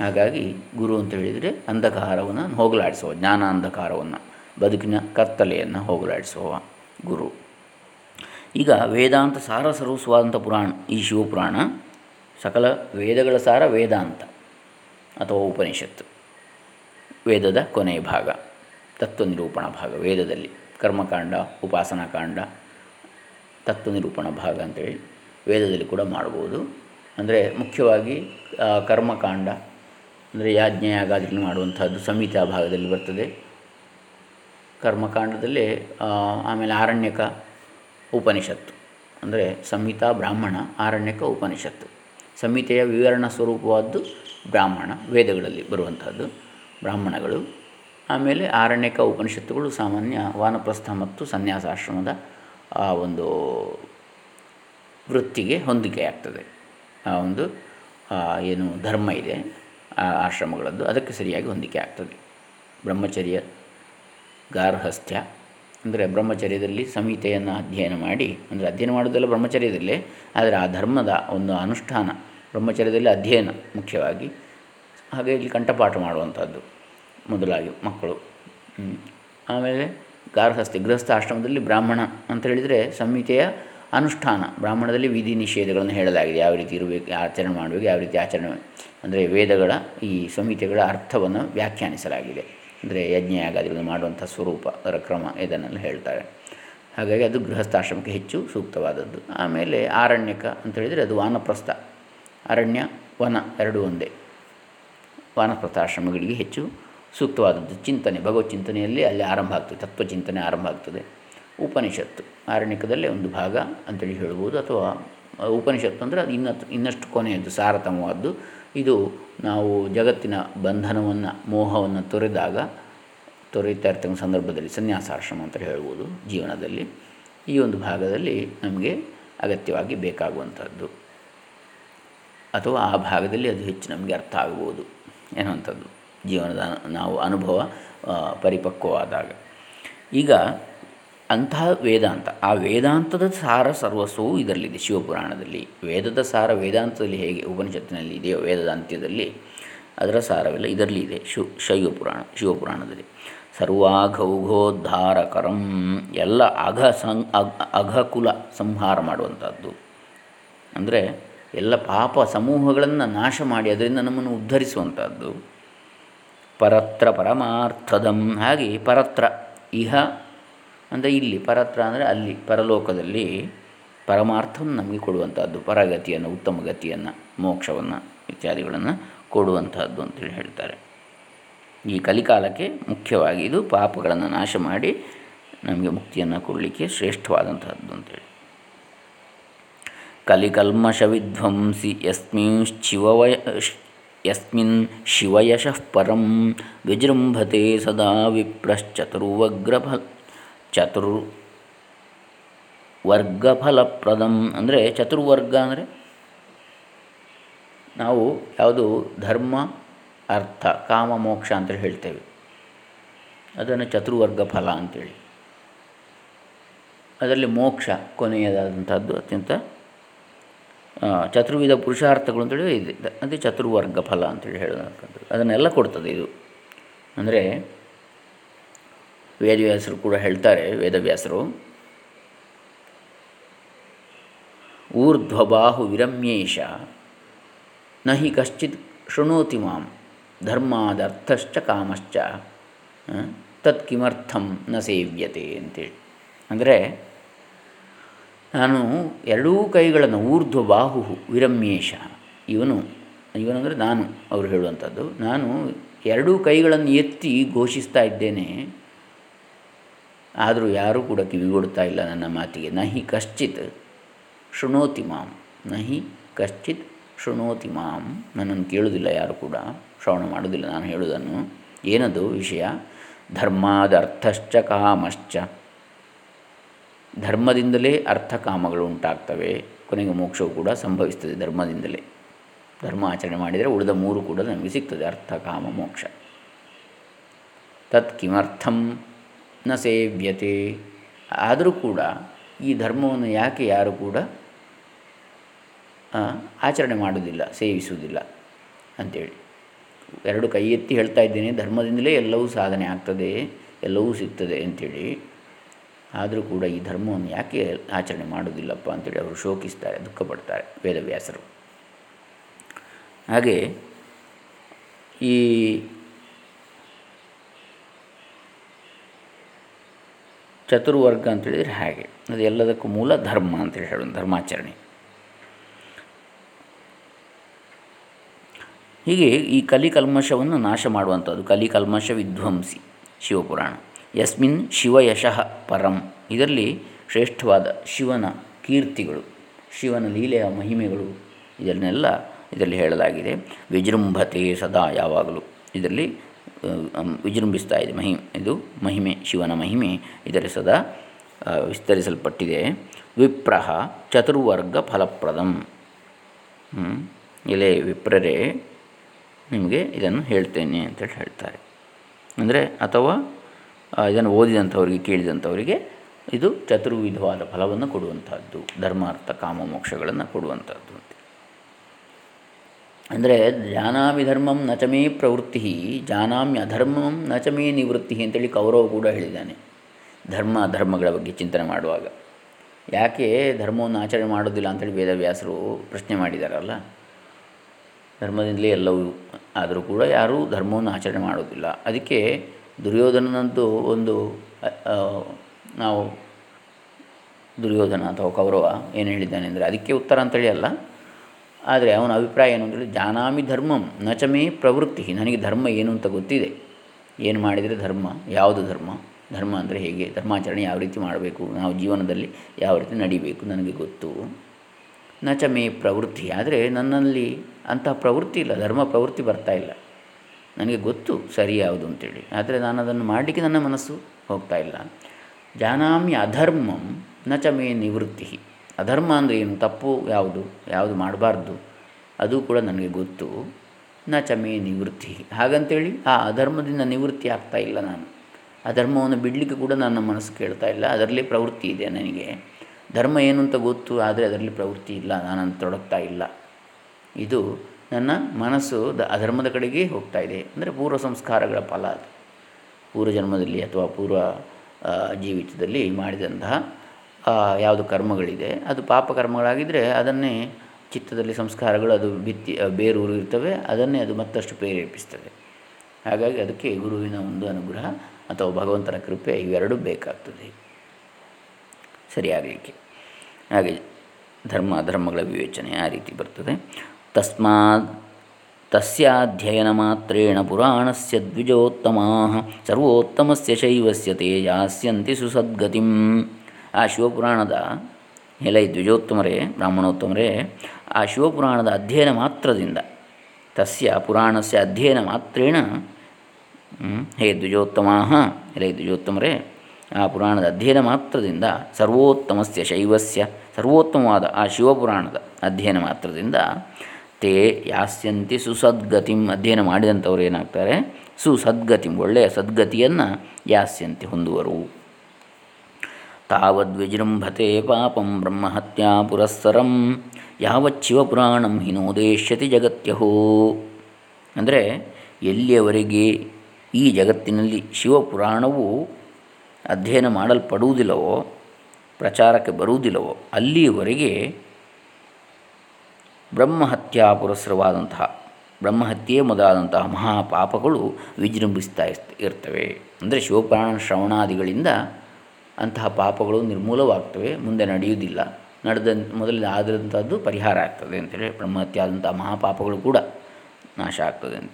ಹಾಗಾಗಿ ಗುರು ಅಂತ ಹೇಳಿದರೆ ಅಂಧಕಾರವನ್ನು ಹೋಗಲಾಡಿಸುವ, ಜ್ಞಾನ ಅಂಧಕಾರವನ್ನು, ಬದುಕಿನ ಕತ್ತಲೆಯನ್ನು ಹೋಗಲಾಡಿಸುವ ಗುರು. ಈಗ ವೇದಾಂತ ಸಾರ ಸರ್ವಸ್ವಾದಂಥ ಪುರಾಣ, ಈ ಶಿವಪುರಾಣ ಸಕಲ ವೇದಗಳ ಸಾರ ವೇದಾಂತ, ಅಥವಾ ಉಪನಿಷತ್ತು, ವೇದದ ಕೊನೆಯ ಭಾಗ ತತ್ವ ನಿರೂಪಣಾ ಭಾಗ, ವೇದದಲ್ಲಿ ಕರ್ಮಕಾಂಡ ಉಪಾಸನಾಕಾಂಡ ತತ್ವ ನಿರೂಪಣಾ ಭಾಗ ಅಂತೇಳಿ ವೇದದಲ್ಲಿ ಕೂಡ ಮಾಡ್ಬೋದು. ಅಂದರೆ ಮುಖ್ಯವಾಗಿ ಕರ್ಮಕಾಂಡ, ಅಂದರೆ ಯಾಜ್ಞೆ ಯಾಗಾದಿಗಳು ಮಾಡುವಂಥದ್ದು ಸಂಹಿತಾ ಭಾಗದಲ್ಲಿ ಬರ್ತದೆ. ಕರ್ಮಕಾಂಡದಲ್ಲಿ ಆಮೇಲೆ ಆರಣ್ಯಕ ಉಪನಿಷತ್ತು, ಅಂದರೆ ಸಂಹಿತಾ ಬ್ರಾಹ್ಮಣ, ಆರಣ್ಯಕ ಉಪನಿಷತ್ತು. ಸಂಹಿತೆಯ ವಿವರಣ ಸ್ವರೂಪವಾದ್ದು ಬ್ರಾಹ್ಮಣ ವೇದಗಳಲ್ಲಿ ಬರುವಂಥದ್ದು. ಬ್ರಾಹ್ಮಣಗಳು, ಆಮೇಲೆ ಆರಣ್ಯಕ ಉಪನಿಷತ್ತುಗಳು ಸಾಮಾನ್ಯ ವಾನಪ್ರಸ್ಥ ಮತ್ತು ಸನ್ಯಾಸಾಶ್ರಮದ, ಆ, ಒಂದು ವೃತ್ತಿಗೆ ಹೊಂದಿಕೆ ಆಗ್ತದೆ ಆ, ಒಂದು ಏನು ಧರ್ಮ ಇದೆ, ಆ, ಆಶ್ರಮಗಳದ್ದು ಅದಕ್ಕೆ ಸರಿಯಾಗಿ ಹೊಂದಿಕೆ ಆಗ್ತದೆ ಬ್ರಹ್ಮಚರ್ಯ, ಗಾರ್ಹಸ್ಥ್ಯ ಅಂದರೆ ಬ್ರಹ್ಮಚರ್ಯದಲ್ಲಿ ಸಂಹಿತೆಯನ್ನು ಅಧ್ಯಯನ ಮಾಡಿ, ಅಂದರೆ ಅಧ್ಯಯನ ಮಾಡೋದೆಲ್ಲ ಬ್ರಹ್ಮಚರ್ಯದಲ್ಲೇ, ಆದರೆ ಆ ಧರ್ಮದ ಒಂದು ಅನುಷ್ಠಾನ ಬ್ರಹ್ಮಚರ್ಯದಲ್ಲಿ ಅಧ್ಯಯನ ಮುಖ್ಯವಾಗಿ, ಹಾಗೆ ಇಲ್ಲಿ ಕಂಠಪಾಠ ಮಾಡುವಂಥದ್ದು ಮೊದಲಾಗಿ ಮಕ್ಕಳು. ಆಮೇಲೆ ಗಾರ್ಹಸ್ಥೆ ಗೃಹಸ್ಥ ಆಶ್ರಮದಲ್ಲಿ ಬ್ರಾಹ್ಮಣ ಅಂತ ಹೇಳಿದರೆ ಸಂಹಿತೆಯ ಅನುಷ್ಠಾನ, ಬ್ರಾಹ್ಮಣದಲ್ಲಿ ವಿಧಿ ನಿಷೇಧಗಳನ್ನು ಹೇಳಲಾಗಿದೆ, ಯಾವ ರೀತಿ ಇರಬೇಕು, ಆಚರಣೆ ಮಾಡಬೇಕು ಯಾವ ರೀತಿ ಆಚರಣೆ, ಅಂದರೆ ವೇದಗಳ ಈ ಸಂಹಿತೆಗಳ ಅರ್ಥವನ್ನು ವ್ಯಾಖ್ಯಾನಿಸಲಾಗಿದೆ. ಅಂದರೆ ಯಜ್ಞ ಯಾಗಾದಿಗಳನ್ನು ಮಾಡುವಂಥ ಸ್ವರೂಪ, ಅದರ ಕ್ರಮ ಇದನ್ನೆಲ್ಲ ಹೇಳ್ತಾರೆ. ಹಾಗಾಗಿ ಅದು ಗೃಹಸ್ಥಾಶ್ರಮಕ್ಕೆ ಹೆಚ್ಚು ಸೂಕ್ತವಾದದ್ದು. ಆಮೇಲೆ ಆರಣ್ಯಕ ಅಂತ ಹೇಳಿದರೆ ಅದು ವಾನಪ್ರಸ್ಥ. ಅರಣ್ಯ, ವನ ಎರಡೂ ಒಂದೇ. ವಾನಪ್ರಸ್ಥಾಶ್ರಮಗಳಿಗೆ ಹೆಚ್ಚು ಸೂಕ್ತವಾದದ್ದು. ಚಿಂತನೆ, ಭಗವತ್ ಚಿಂತನೆಯಲ್ಲಿ ಅಲ್ಲಿ ಆರಂಭ ಆಗ್ತದೆ ತತ್ವಚಿಂತನೆ ಆರಂಭ ಆಗ್ತದೆ. ಉಪನಿಷತ್ತು, ಆರಣ್ಯಕದಲ್ಲೇ ಒಂದು ಭಾಗ ಅಂತೇಳಿ ಹೇಳ್ಬೋದು. ಅಥವಾ ಉಪನಿಷತ್ತು ಅಂದರೆ ಅದು ಇನ್ನಷ್ಟು ಇನ್ನಷ್ಟು ಕೊನೆಯದ್ದು, ಸಾರತಮವಾದ್ದು. ಇದು ನಾವು ಜಗತ್ತಿನ ಬಂಧನವನ್ನು, ಮೋಹವನ್ನು ತೊರೆದಾಗ, ತೊರೆಯುತ್ತಾ ಇರ್ತಕ್ಕಂಥ ಸಂದರ್ಭದಲ್ಲಿ ಸನ್ಯಾಸಾಶ್ರಮ ಅಂತ ಹೇಳ್ಬೋದು ಜೀವನದಲ್ಲಿ. ಈ ಒಂದು ಭಾಗದಲ್ಲಿ ನಮಗೆ ಅಗತ್ಯವಾಗಿ ಬೇಕಾಗುವಂಥದ್ದು. ಅಥವಾ ಆ ಭಾಗದಲ್ಲಿ ಅದು ಹೆಚ್ಚು ನಮಗೆ ಅರ್ಥ ಆಗ್ಬೋದು ಎನ್ನುವಂಥದ್ದು. ಜೀವನದ ನಾವು ಅನುಭವ ಪರಿಪಕ್ವವಾದಾಗ. ಈಗ ಅಂತಹ ವೇದಾಂತ. ಆ ವೇದಾಂತದ ಸಾರ ಸರ್ವಸ್ವವು ಇದರಲ್ಲಿದೆ. ಶಿವಪುರಾಣದಲ್ಲಿ ವೇದದ ಸಾರ ವೇದಾಂತದಲ್ಲಿ ಹೇಗೆ, ಉಪನಿಷತ್ತಿನಲ್ಲಿ ಇದೆಯೋ ವೇದದ ಅಂತ್ಯದಲ್ಲಿ ಅದರ ಸಾರವೆಲ್ಲ ಇದರಲ್ಲಿ ಇದೆ. ಶಿವ ಶೈವಪುರಾಣ, ಶಿವಪುರಾಣದಲ್ಲಿ. ಸರ್ವಾಘೌಘೋದ್ಧಾರಕರಂ ಎಲ್ಲ ಅಘ ಸಂ ಅಘಕುಲ ಸಂಹಾರ ಮಾಡುವಂಥದ್ದು ಅಂದರೆ ಎಲ್ಲ ಪಾಪ ಸಮೂಹಗಳನ್ನು ನಾಶ ಮಾಡಿ ಅದರಿಂದ ನಮ್ಮನ್ನು ಉದ್ಧರಿಸುವಂಥದ್ದು ಪರತ್ರ ಪರಮಾರ್ಥದಂ. ಹಾಗೆ ಪರತ್ರ ಇಹ ಅಂದರೆ ಇಲ್ಲಿ ಪರತ್ರ ಅಂದರೆ ಅಲ್ಲಿ, ಪರಲೋಕದಲ್ಲಿ ಪರಮಾರ್ಥವನ್ನು ನಮಗೆ ಕೊಡುವಂಥದ್ದು, ಪರಗತಿಯನ್ನು, ಉತ್ತಮ ಗತಿಯನ್ನು, ಮೋಕ್ಷವನ್ನು ಇತ್ಯಾದಿಗಳನ್ನು ಕೊಡುವಂಥದ್ದು ಅಂತೇಳಿ ಹೇಳ್ತಾರೆ. ಈ ಕಲಿಕಾಲಕ್ಕೆ ಮುಖ್ಯವಾಗಿ ಇದು ಪಾಪಗಳನ್ನು ನಾಶ ಮಾಡಿ ನಮಗೆ ಮುಕ್ತಿಯನ್ನು ಕೊಡಲಿಕ್ಕೆ ಶ್ರೇಷ್ಠವಾದಂತಹದ್ದು ಅಂತೇಳಿ. ಕಲಿಕಲ್ಮಷ ವಿಧ್ವಂಸಿ ಯಸ್ಮಿನ್ ಶಿವವಯ ಯಸ್ಮಿನ್ ಶಿವಯಶಃ ಪರಂ ವಿಜೃಂಭತೆ ಸದಾ ವಿಪ್ರಶ್ಚತುರ್ವಗ್ರಫ ಚತುರ್ ವರ್ಗಫಲಪ್ರದಂ ಅಂದರೆ ಚತುರ್ವರ್ಗ ಅಂದರೆ ನಾವು ಯಾವುದು ಧರ್ಮ, ಅರ್ಥ, ಕಾಮ, ಮೋಕ್ಷ ಅಂತ ಹೇಳ್ತೇವೆ. ಅದನ್ನು ಚತುರ್ವರ್ಗ ಫಲ ಅಂತೇಳಿ. ಅದರಲ್ಲಿ ಮೋಕ್ಷ ಕೊನೆಯದಾದಂಥದ್ದು ಅತ್ಯಂತ ಚತುರ್ವಿಧ ಪುರುಷಾರ್ಥಗಳು ಅಂತೇಳಿ ಇದೆ. ಅದೇ ಚತುರ್ವರ್ಗ ಫಲ ಅಂತೇಳಿ ಹೇಳತಕ್ಕಂಥದ್ದು. ಅದನ್ನೆಲ್ಲ ಕೊಡ್ತದೆ ಇದು. ಅಂದರೆ ವೇದವ್ಯಾಸರು ಕೂಡ ಹೇಳ್ತಾರೆ, ವೇದವ್ಯಾಸರು. ಊರ್ಧ್ವಬಾಹು ವಿರಮ್ಯೇಶ, ನಹಿ ಕಶ್ಚಿತ್ ಶೃಣೋತಿ ಮಾಂ, ಧರ್ಮಾದರ್ಥಶ್ಚ ಕಾಮಶ್ಚ ತತ್ ಕಿಮರ್ಥಂ ನ ಸೇವ್ಯತೆ ಅಂತೇಳಿ. ಅಂದರೆ ನಾನು ಎರಡೂ ಕೈಗಳನ್ನು ಊರ್ಧ್ವ ಬಾಹು ವಿರಮ್ಯೇಶ, ಇವನು, ಇವನಂದರೆ ನಾನು, ಅವರು ಹೇಳುವಂಥದ್ದು. ನಾನು ಎರಡೂ ಕೈಗಳನ್ನು ಎತ್ತಿ ಘೋಷಿಸ್ತಾ ಇದ್ದೇನೆ ಆದರೂ ಯಾರೂ ಕೂಡ ಕಿವಿಗೊಡ್ತಾ ಇಲ್ಲ ನನ್ನ ಮಾತಿಗೆ. ನಹಿ ಕಶ್ಚಿತ್ ಶೃಣೋತಿ ಮಾಂ. ನಹಿ ಕಶ್ಚಿತ್ ಶೃಣೋತಿ ಮಾಂ. ನನ್ನನ್ನು ಕೇಳುವುದಿಲ್ಲ ಯಾರು ಕೂಡ. ಶ್ರವಣ ಮಾಡುವುದಿಲ್ಲ ನಾನು ಹೇಳುವುದನ್ನು. ಏನದು ವಿಷಯ? ಧರ್ಮಾದರ್ಥಶ್ಚ ಕಾಮಶ್ಚ. ಧರ್ಮದಿಂದಲೇ ಅರ್ಥ ಕಾಮಗಳು ಉಂಟಾಗ್ತವೆ. ಕೊನೆಗೆ ಮೋಕ್ಷವು ಕೂಡ ಸಂಭವಿಸ್ತದೆ ಧರ್ಮದಿಂದಲೇ. ಧರ್ಮ ಆಚರಣೆ ಮಾಡಿದರೆ ಉಳಿದ ಮೂರು ಕೂಡ ನಮಗೆ ಸಿಗ್ತದೆ. ಅರ್ಥ, ಕಾಮ, ಮೋಕ್ಷ. ತತ್ ಕಿಮರ್ಥಂ ನ ಸೇವ್ಯತೆ. ಆದರೂ ಕೂಡ ಈ ಧರ್ಮವನ್ನು ಯಾಕೆ ಯಾರು ಕೂಡ ಆಚರಣೆ ಮಾಡುವುದಿಲ್ಲ, ಸೇವಿಸುವುದಿಲ್ಲ ಅಂಥೇಳಿ ಎರಡು ಕೈ ಎತ್ತಿ ಹೇಳ್ತಾ ಇದ್ದೇನೆ, ಧರ್ಮದಿಂದಲೇ ಎಲ್ಲವೂ ಸಾಧನೆ ಆಗ್ತದೆ, ಎಲ್ಲವೂ ಸಿಗ್ತದೆ ಅಂಥೇಳಿ ಆದರೂ ಕೂಡ ಈ ಧರ್ಮವನ್ನು ಯಾಕೆ ಆಚರಣೆ ಮಾಡುವುದಿಲ್ಲಪ್ಪ ಅಂತೇಳಿ ಅವರು ಶೋಕಿಸ್ತಾರೆ, ದುಃಖಪಡ್ತಾರೆ ವೇದವ್ಯಾಸರು. ಹಾಗೆ ಈ ಚತುರ್ವರ್ಗ ಅಂತೇಳಿದರೆ ಹಾಗೆ. ಅದು ಎಲ್ಲದಕ್ಕೂ ಮೂಲ ಧರ್ಮ ಅಂತೇಳಿ ಹೇಳೋದು, ಧರ್ಮಾಚರಣೆ. ಹೀಗೆ ಈ ಕಲಿಕಲ್ಮಶವನ್ನು ನಾಶ ಮಾಡುವಂಥದ್ದು, ಕಲಿಕಲ್ಮಶ ವಿಧ್ವಂಸಿ, ಶಿವಪುರಾಣ. ಯಸ್ಮಿನ್ ಶಿವಯಶಃ ಪರಂ. ಇದರಲ್ಲಿ ಶ್ರೇಷ್ಠವಾದ ಶಿವನ ಕೀರ್ತಿಗಳು, ಶಿವನ ಲೀಲೆಯ ಮಹಿಮೆಗಳು ಇದನ್ನೆಲ್ಲ ಇದರಲ್ಲಿ ಹೇಳಲಾಗಿದೆ. ವಿಜೃಂಭತೆ ಸದಾ ಯಾವಾಗಲೂ. ಇದರಲ್ಲಿ ವಿಜೃಂಭಿಸ್ತಾ ಇದೆ. ಮಹಿಮೆ ಇದು ಮಹಿಮೆ, ಶಿವನ ಮಹಿಮೆ ಇದರ ಸದಾ ವಿಸ್ತರಿಸಲ್ಪಟ್ಟಿದೆ. ವಿಪ್ರಹ ಚತುರ್ವರ್ಗ ಫಲಪ್ರದಂ. ಎಲೆ ವಿಪ್ರರೇ ನಿಮಗೆ ಇದನ್ನು ಹೇಳ್ತೇನೆ ಅಂತೇಳಿ ಹೇಳ್ತಾರೆ. ಅಂದರೆ, ಅಥವಾ ಇದನ್ನು ಓದಿದಂಥವರಿಗೆ, ಕೇಳಿದಂಥವರಿಗೆ ಇದು ಚತುರ್ವಿಧವಾದ ಫಲವನ್ನು ಕೊಡುವಂಥದ್ದು, ಧರ್ಮಾರ್ಥ, ಕಾಮ ಮೋಕ್ಷಗಳನ್ನು ಕೊಡುವಂಥದ್ದು ಅಂದರೆ ಜಾನಾಮಿ ಧರ್ಮಂ ನಚಮೇ ಪ್ರವೃತ್ತಿ, ಜಾನಾಮಿ ಅಧರ್ಮಂ ನಚಮೇ ನಿವೃತ್ತಿ ಅಂತೇಳಿ ಕೌರವ ಕೂಡ ಹೇಳಿದ್ದಾನೆ, ಧರ್ಮ ಧರ್ಮಗಳ ಬಗ್ಗೆ ಚಿಂತನೆ ಮಾಡುವಾಗ. ಯಾಕೆ ಧರ್ಮವನ್ನು ಆಚರಣೆ ಮಾಡೋದಿಲ್ಲ ಅಂತೇಳಿ ವೇದವ್ಯಾಸರು ಪ್ರಶ್ನೆ ಮಾಡಿದಾರಲ್ಲ? ಧರ್ಮದಿಂದಲೇ ಎಲ್ಲವೂ, ಆದರೂ ಕೂಡ ಯಾರೂ ಧರ್ಮವನ್ನು ಆಚರಣೆ ಮಾಡೋದಿಲ್ಲ. ಅದಕ್ಕೆ ದುರ್ಯೋಧನನದ್ದು ಒಂದು ನಾವು ದುರ್ಯೋಧನ ಅಥವಾ ಕೌರವ ಏನು ಹೇಳಿದ್ದಾನೆ ಅಂದರೆ ಅದಕ್ಕೆ ಉತ್ತರ ಅಂತೇಳಿ ಅಲ್ಲ. ಆದರೆ ಅವನ ಅಭಿಪ್ರಾಯ ಏನು ಅಂತೇಳಿ ಜಾನಾಮಿ ಧರ್ಮಂ ನಚಮೇ ಪ್ರವೃತ್ತಿ. ನನಗೆ ಧರ್ಮ ಏನು ಅಂತ ಗೊತ್ತಿದೆ. ಏನು ಮಾಡಿದರೆ ಧರ್ಮ? ಯಾವುದು ಧರ್ಮ? ಧರ್ಮ ಅಂದರೆ ಹೇಗೆ? ಧರ್ಮಾಚರಣೆ ಯಾವ ರೀತಿ ಮಾಡಬೇಕು? ನಾವು ಜೀವನದಲ್ಲಿ ಯಾವ ರೀತಿ ನಡಿಬೇಕು ನನಗೆ ಗೊತ್ತು. ನಚಮೇ ಪ್ರವೃತ್ತಿ. ಆದರೆ ನನ್ನಲ್ಲಿ ಅಂತಹ ಪ್ರವೃತ್ತಿ ಇಲ್ಲ, ಧರ್ಮ ಪ್ರವೃತ್ತಿ ಬರ್ತಾ ಇಲ್ಲ. ನನಗೆ ಗೊತ್ತು ಸರಿ ಯಾವುದು ಅಂತೇಳಿ. ಆದರೆ ನಾನು ಅದನ್ನು ಮಾಡಲಿಕ್ಕೆ ನನ್ನ ಮನಸ್ಸು ಹೋಗ್ತಾ ಇಲ್ಲ. ಜಾನಾಮಿ ಅಧರ್ಮಂ ನಚಮೇ ನಿವೃತ್ತಿ. ಅಧರ್ಮ ಅಂದರೆ ಏನು? ತಪ್ಪು ಯಾವುದು? ಯಾವುದು ಮಾಡಬಾರ್ದು? ಅದು ಕೂಡ ನನಗೆ ಗೊತ್ತು. ನ ಚಮೇ ನಿವೃತ್ತಿ. ಹಾಗಂತೇಳಿ, ಆ ಅಧರ್ಮದಿಂದ ನಿವೃತ್ತಿ ಆಗ್ತಾ ಇಲ್ಲ ನಾನು. ಅಧರ್ಮವನ್ನು ಬಿಡಲಿಕ್ಕೆ ಕೂಡ ನನ್ನ ಮನಸ್ಸು ಕೇಳ್ತಾ ಇಲ್ಲ. ಅದರಲ್ಲಿ ಪ್ರವೃತ್ತಿ ಇದೆ ನನಗೆ. ಧರ್ಮ ಏನು ಅಂತ ಗೊತ್ತು, ಆದರೆ ಅದರಲ್ಲಿ ಪ್ರವೃತ್ತಿ ಇಲ್ಲ. ನಾನು ತೊಡಗ್ತಾ ಇಲ್ಲ. ಇದು ನನ್ನ ಮನಸ್ಸು ದ ಅಧರ್ಮದ ಕಡೆಗೆ ಹೋಗ್ತಾ ಇದೆ. ಅಂದರೆ ಪೂರ್ವ ಸಂಸ್ಕಾರಗಳ ಫಲ ಅದು. ಪೂರ್ವ ಜನ್ಮದಲ್ಲಿ ಅಥವಾ ಪೂರ್ವ ಜೀವಿತದಲ್ಲಿ ಮಾಡಿದಂತಹ ಯಾವುದು ಕರ್ಮಗಳಿದೆ, ಅದು ಪಾಪ ಕರ್ಮಗಳಾಗಿದ್ದರೆ ಅದನ್ನೇ ಚಿತ್ತದಲ್ಲಿ ಸಂಸ್ಕಾರಗಳು, ಅದು ಬೇರೂರು ಇರ್ತವೆ, ಅದನ್ನೇ ಅದು ಮತ್ತಷ್ಟು ಪ್ರೇರೇಪಿಸ್ತದೆ. ಹಾಗಾಗಿ ಅದಕ್ಕೆ ಗುರುವಿನ ಒಂದು ಅನುಗ್ರಹ ಅಥವಾ ಭಗವಂತನ ಕೃಪೆ ಇವೆರಡೂ ಬೇಕಾಗ್ತದೆ. ಸರಿಯಾಗಲಿಕ್ಕೆ. ಹಾಗೆ ಧರ್ಮ ಧರ್ಮಗಳ ವಿವೇಚನೆ ಆ ರೀತಿ ಬರ್ತದೆ. ತಸ್ಮಾತ್ ತಸ್ಯಾಧ್ಯಯನ ಮಾತ್ರೇಣ ಪುರಾಣಸ್ಯ ದ್ವಿಜೋತ್ತಮಾ, ಸರ್ವೋತ್ತಮಸ್ಯ ಶೈವಸ್ಯ ತೇ ಯಾಸ್ಯಂತಿ ಸುಸದ್ಗತಿಂ. ಆ ಶಿವಪುರಾಣದ ಎಲೈ ದ್ವಿಜೋತ್ತಮರೇ, ಬ್ರಾಹ್ಮಣೋತ್ತಮರೇ, ಆ ಶಿವಪುರಾಣದ ಅಧ್ಯಯನ ಮಾತ್ರದಿಂದ, ತಸ್ಯ ಪುರಾಣಸ್ಯ ಅಧ್ಯಯನ ಮಾತ್ರೇಣ ಹೇ ದ್ವಿಜೋತ್ತಮ ಎಲೈ ದ್ವಿಜೋತ್ತಮರೇ, ಆ ಪುರಾಣದ ಅಧ್ಯಯನ ಮಾತ್ರದಿಂದ, ಸರ್ವೋತ್ತಮಸ್ಯ ಶೈವಸ್ಯ, ಸರ್ವೋತ್ತಮವಾದ ಆ ಶಿವಪುರಾಣದ ಅಧ್ಯಯನ ಮಾತ್ರದಿಂದ ತೇ ಯಾಸ್ಯಂತಿ ಸುಸದ್ಗತಿಂ ಅಧ್ಯಯನ ಮಾಡಿದಂಥವ್ರು ಏನಾಗ್ತಾರೆ? ಸುಸದ್ಗತಿಂ, ಒಳ್ಳೆಯ ಸದ್ಗತಿಯನ್ನು ಯಾಸ್ಯಂತಿ ಹೊಂದುವರು. ತಾವದ್ವಿಜೃಂಭತೆ ಪಾಪಂ ಬ್ರಹ್ಮಹತ್ಯಾ ಪುರಸ್ಸರಂ ಯಾವಚ್ಚಿವಪುರಾಣಂ ಹಿನೋದೇಶ್ಯತಿ ಜಗತ್ಯಹೋ ಅಂದರೆ ಎಲ್ಲಿಯವರೆಗೆ ಈ ಜಗತ್ತಿನಲ್ಲಿ ಶಿವಪುರಾಣವು ಅಧ್ಯಯನ ಮಾಡಲ್ಪಡುವುದಿಲ್ಲವೋ, ಪ್ರಚಾರಕ್ಕೆ ಬರುವುದಿಲ್ಲವೋ, ಅಲ್ಲಿಯವರೆಗೆ ಬ್ರಹ್ಮಹತ್ಯಾ ಪುರಸ್ಸರವಾದಂತಹ ಬ್ರಹ್ಮಹತ್ಯೆ ಮೊದಲಾದಂತಹ ಮಹಾಪಾಪಗಳು ವಿಜೃಂಭಿಸ್ತಾ ಇರ್ತವೆ. ಅಂದರೆ ಶಿವಪುರಾಣ ಶ್ರವಣಾದಿಗಳಿಂದ ಅಂತಹ ಪಾಪಗಳು ನಿರ್ಮೂಲವಾಗ್ತವೆ, ಮುಂದೆ ನಡೆಯುವುದಿಲ್ಲ. ನಡೆದ ಮೊದಲಿನ ಆದಂಥದ್ದು ಪರಿಹಾರ ಆಗ್ತದೆ ಅಂತೇಳಿ ಬ್ರಹ್ಮಹತ್ಯೆ ಆದಂಥ ಮಹಾಪಾಪಗಳು ಕೂಡ ನಾಶ ಆಗ್ತದೆ ಅಂತ.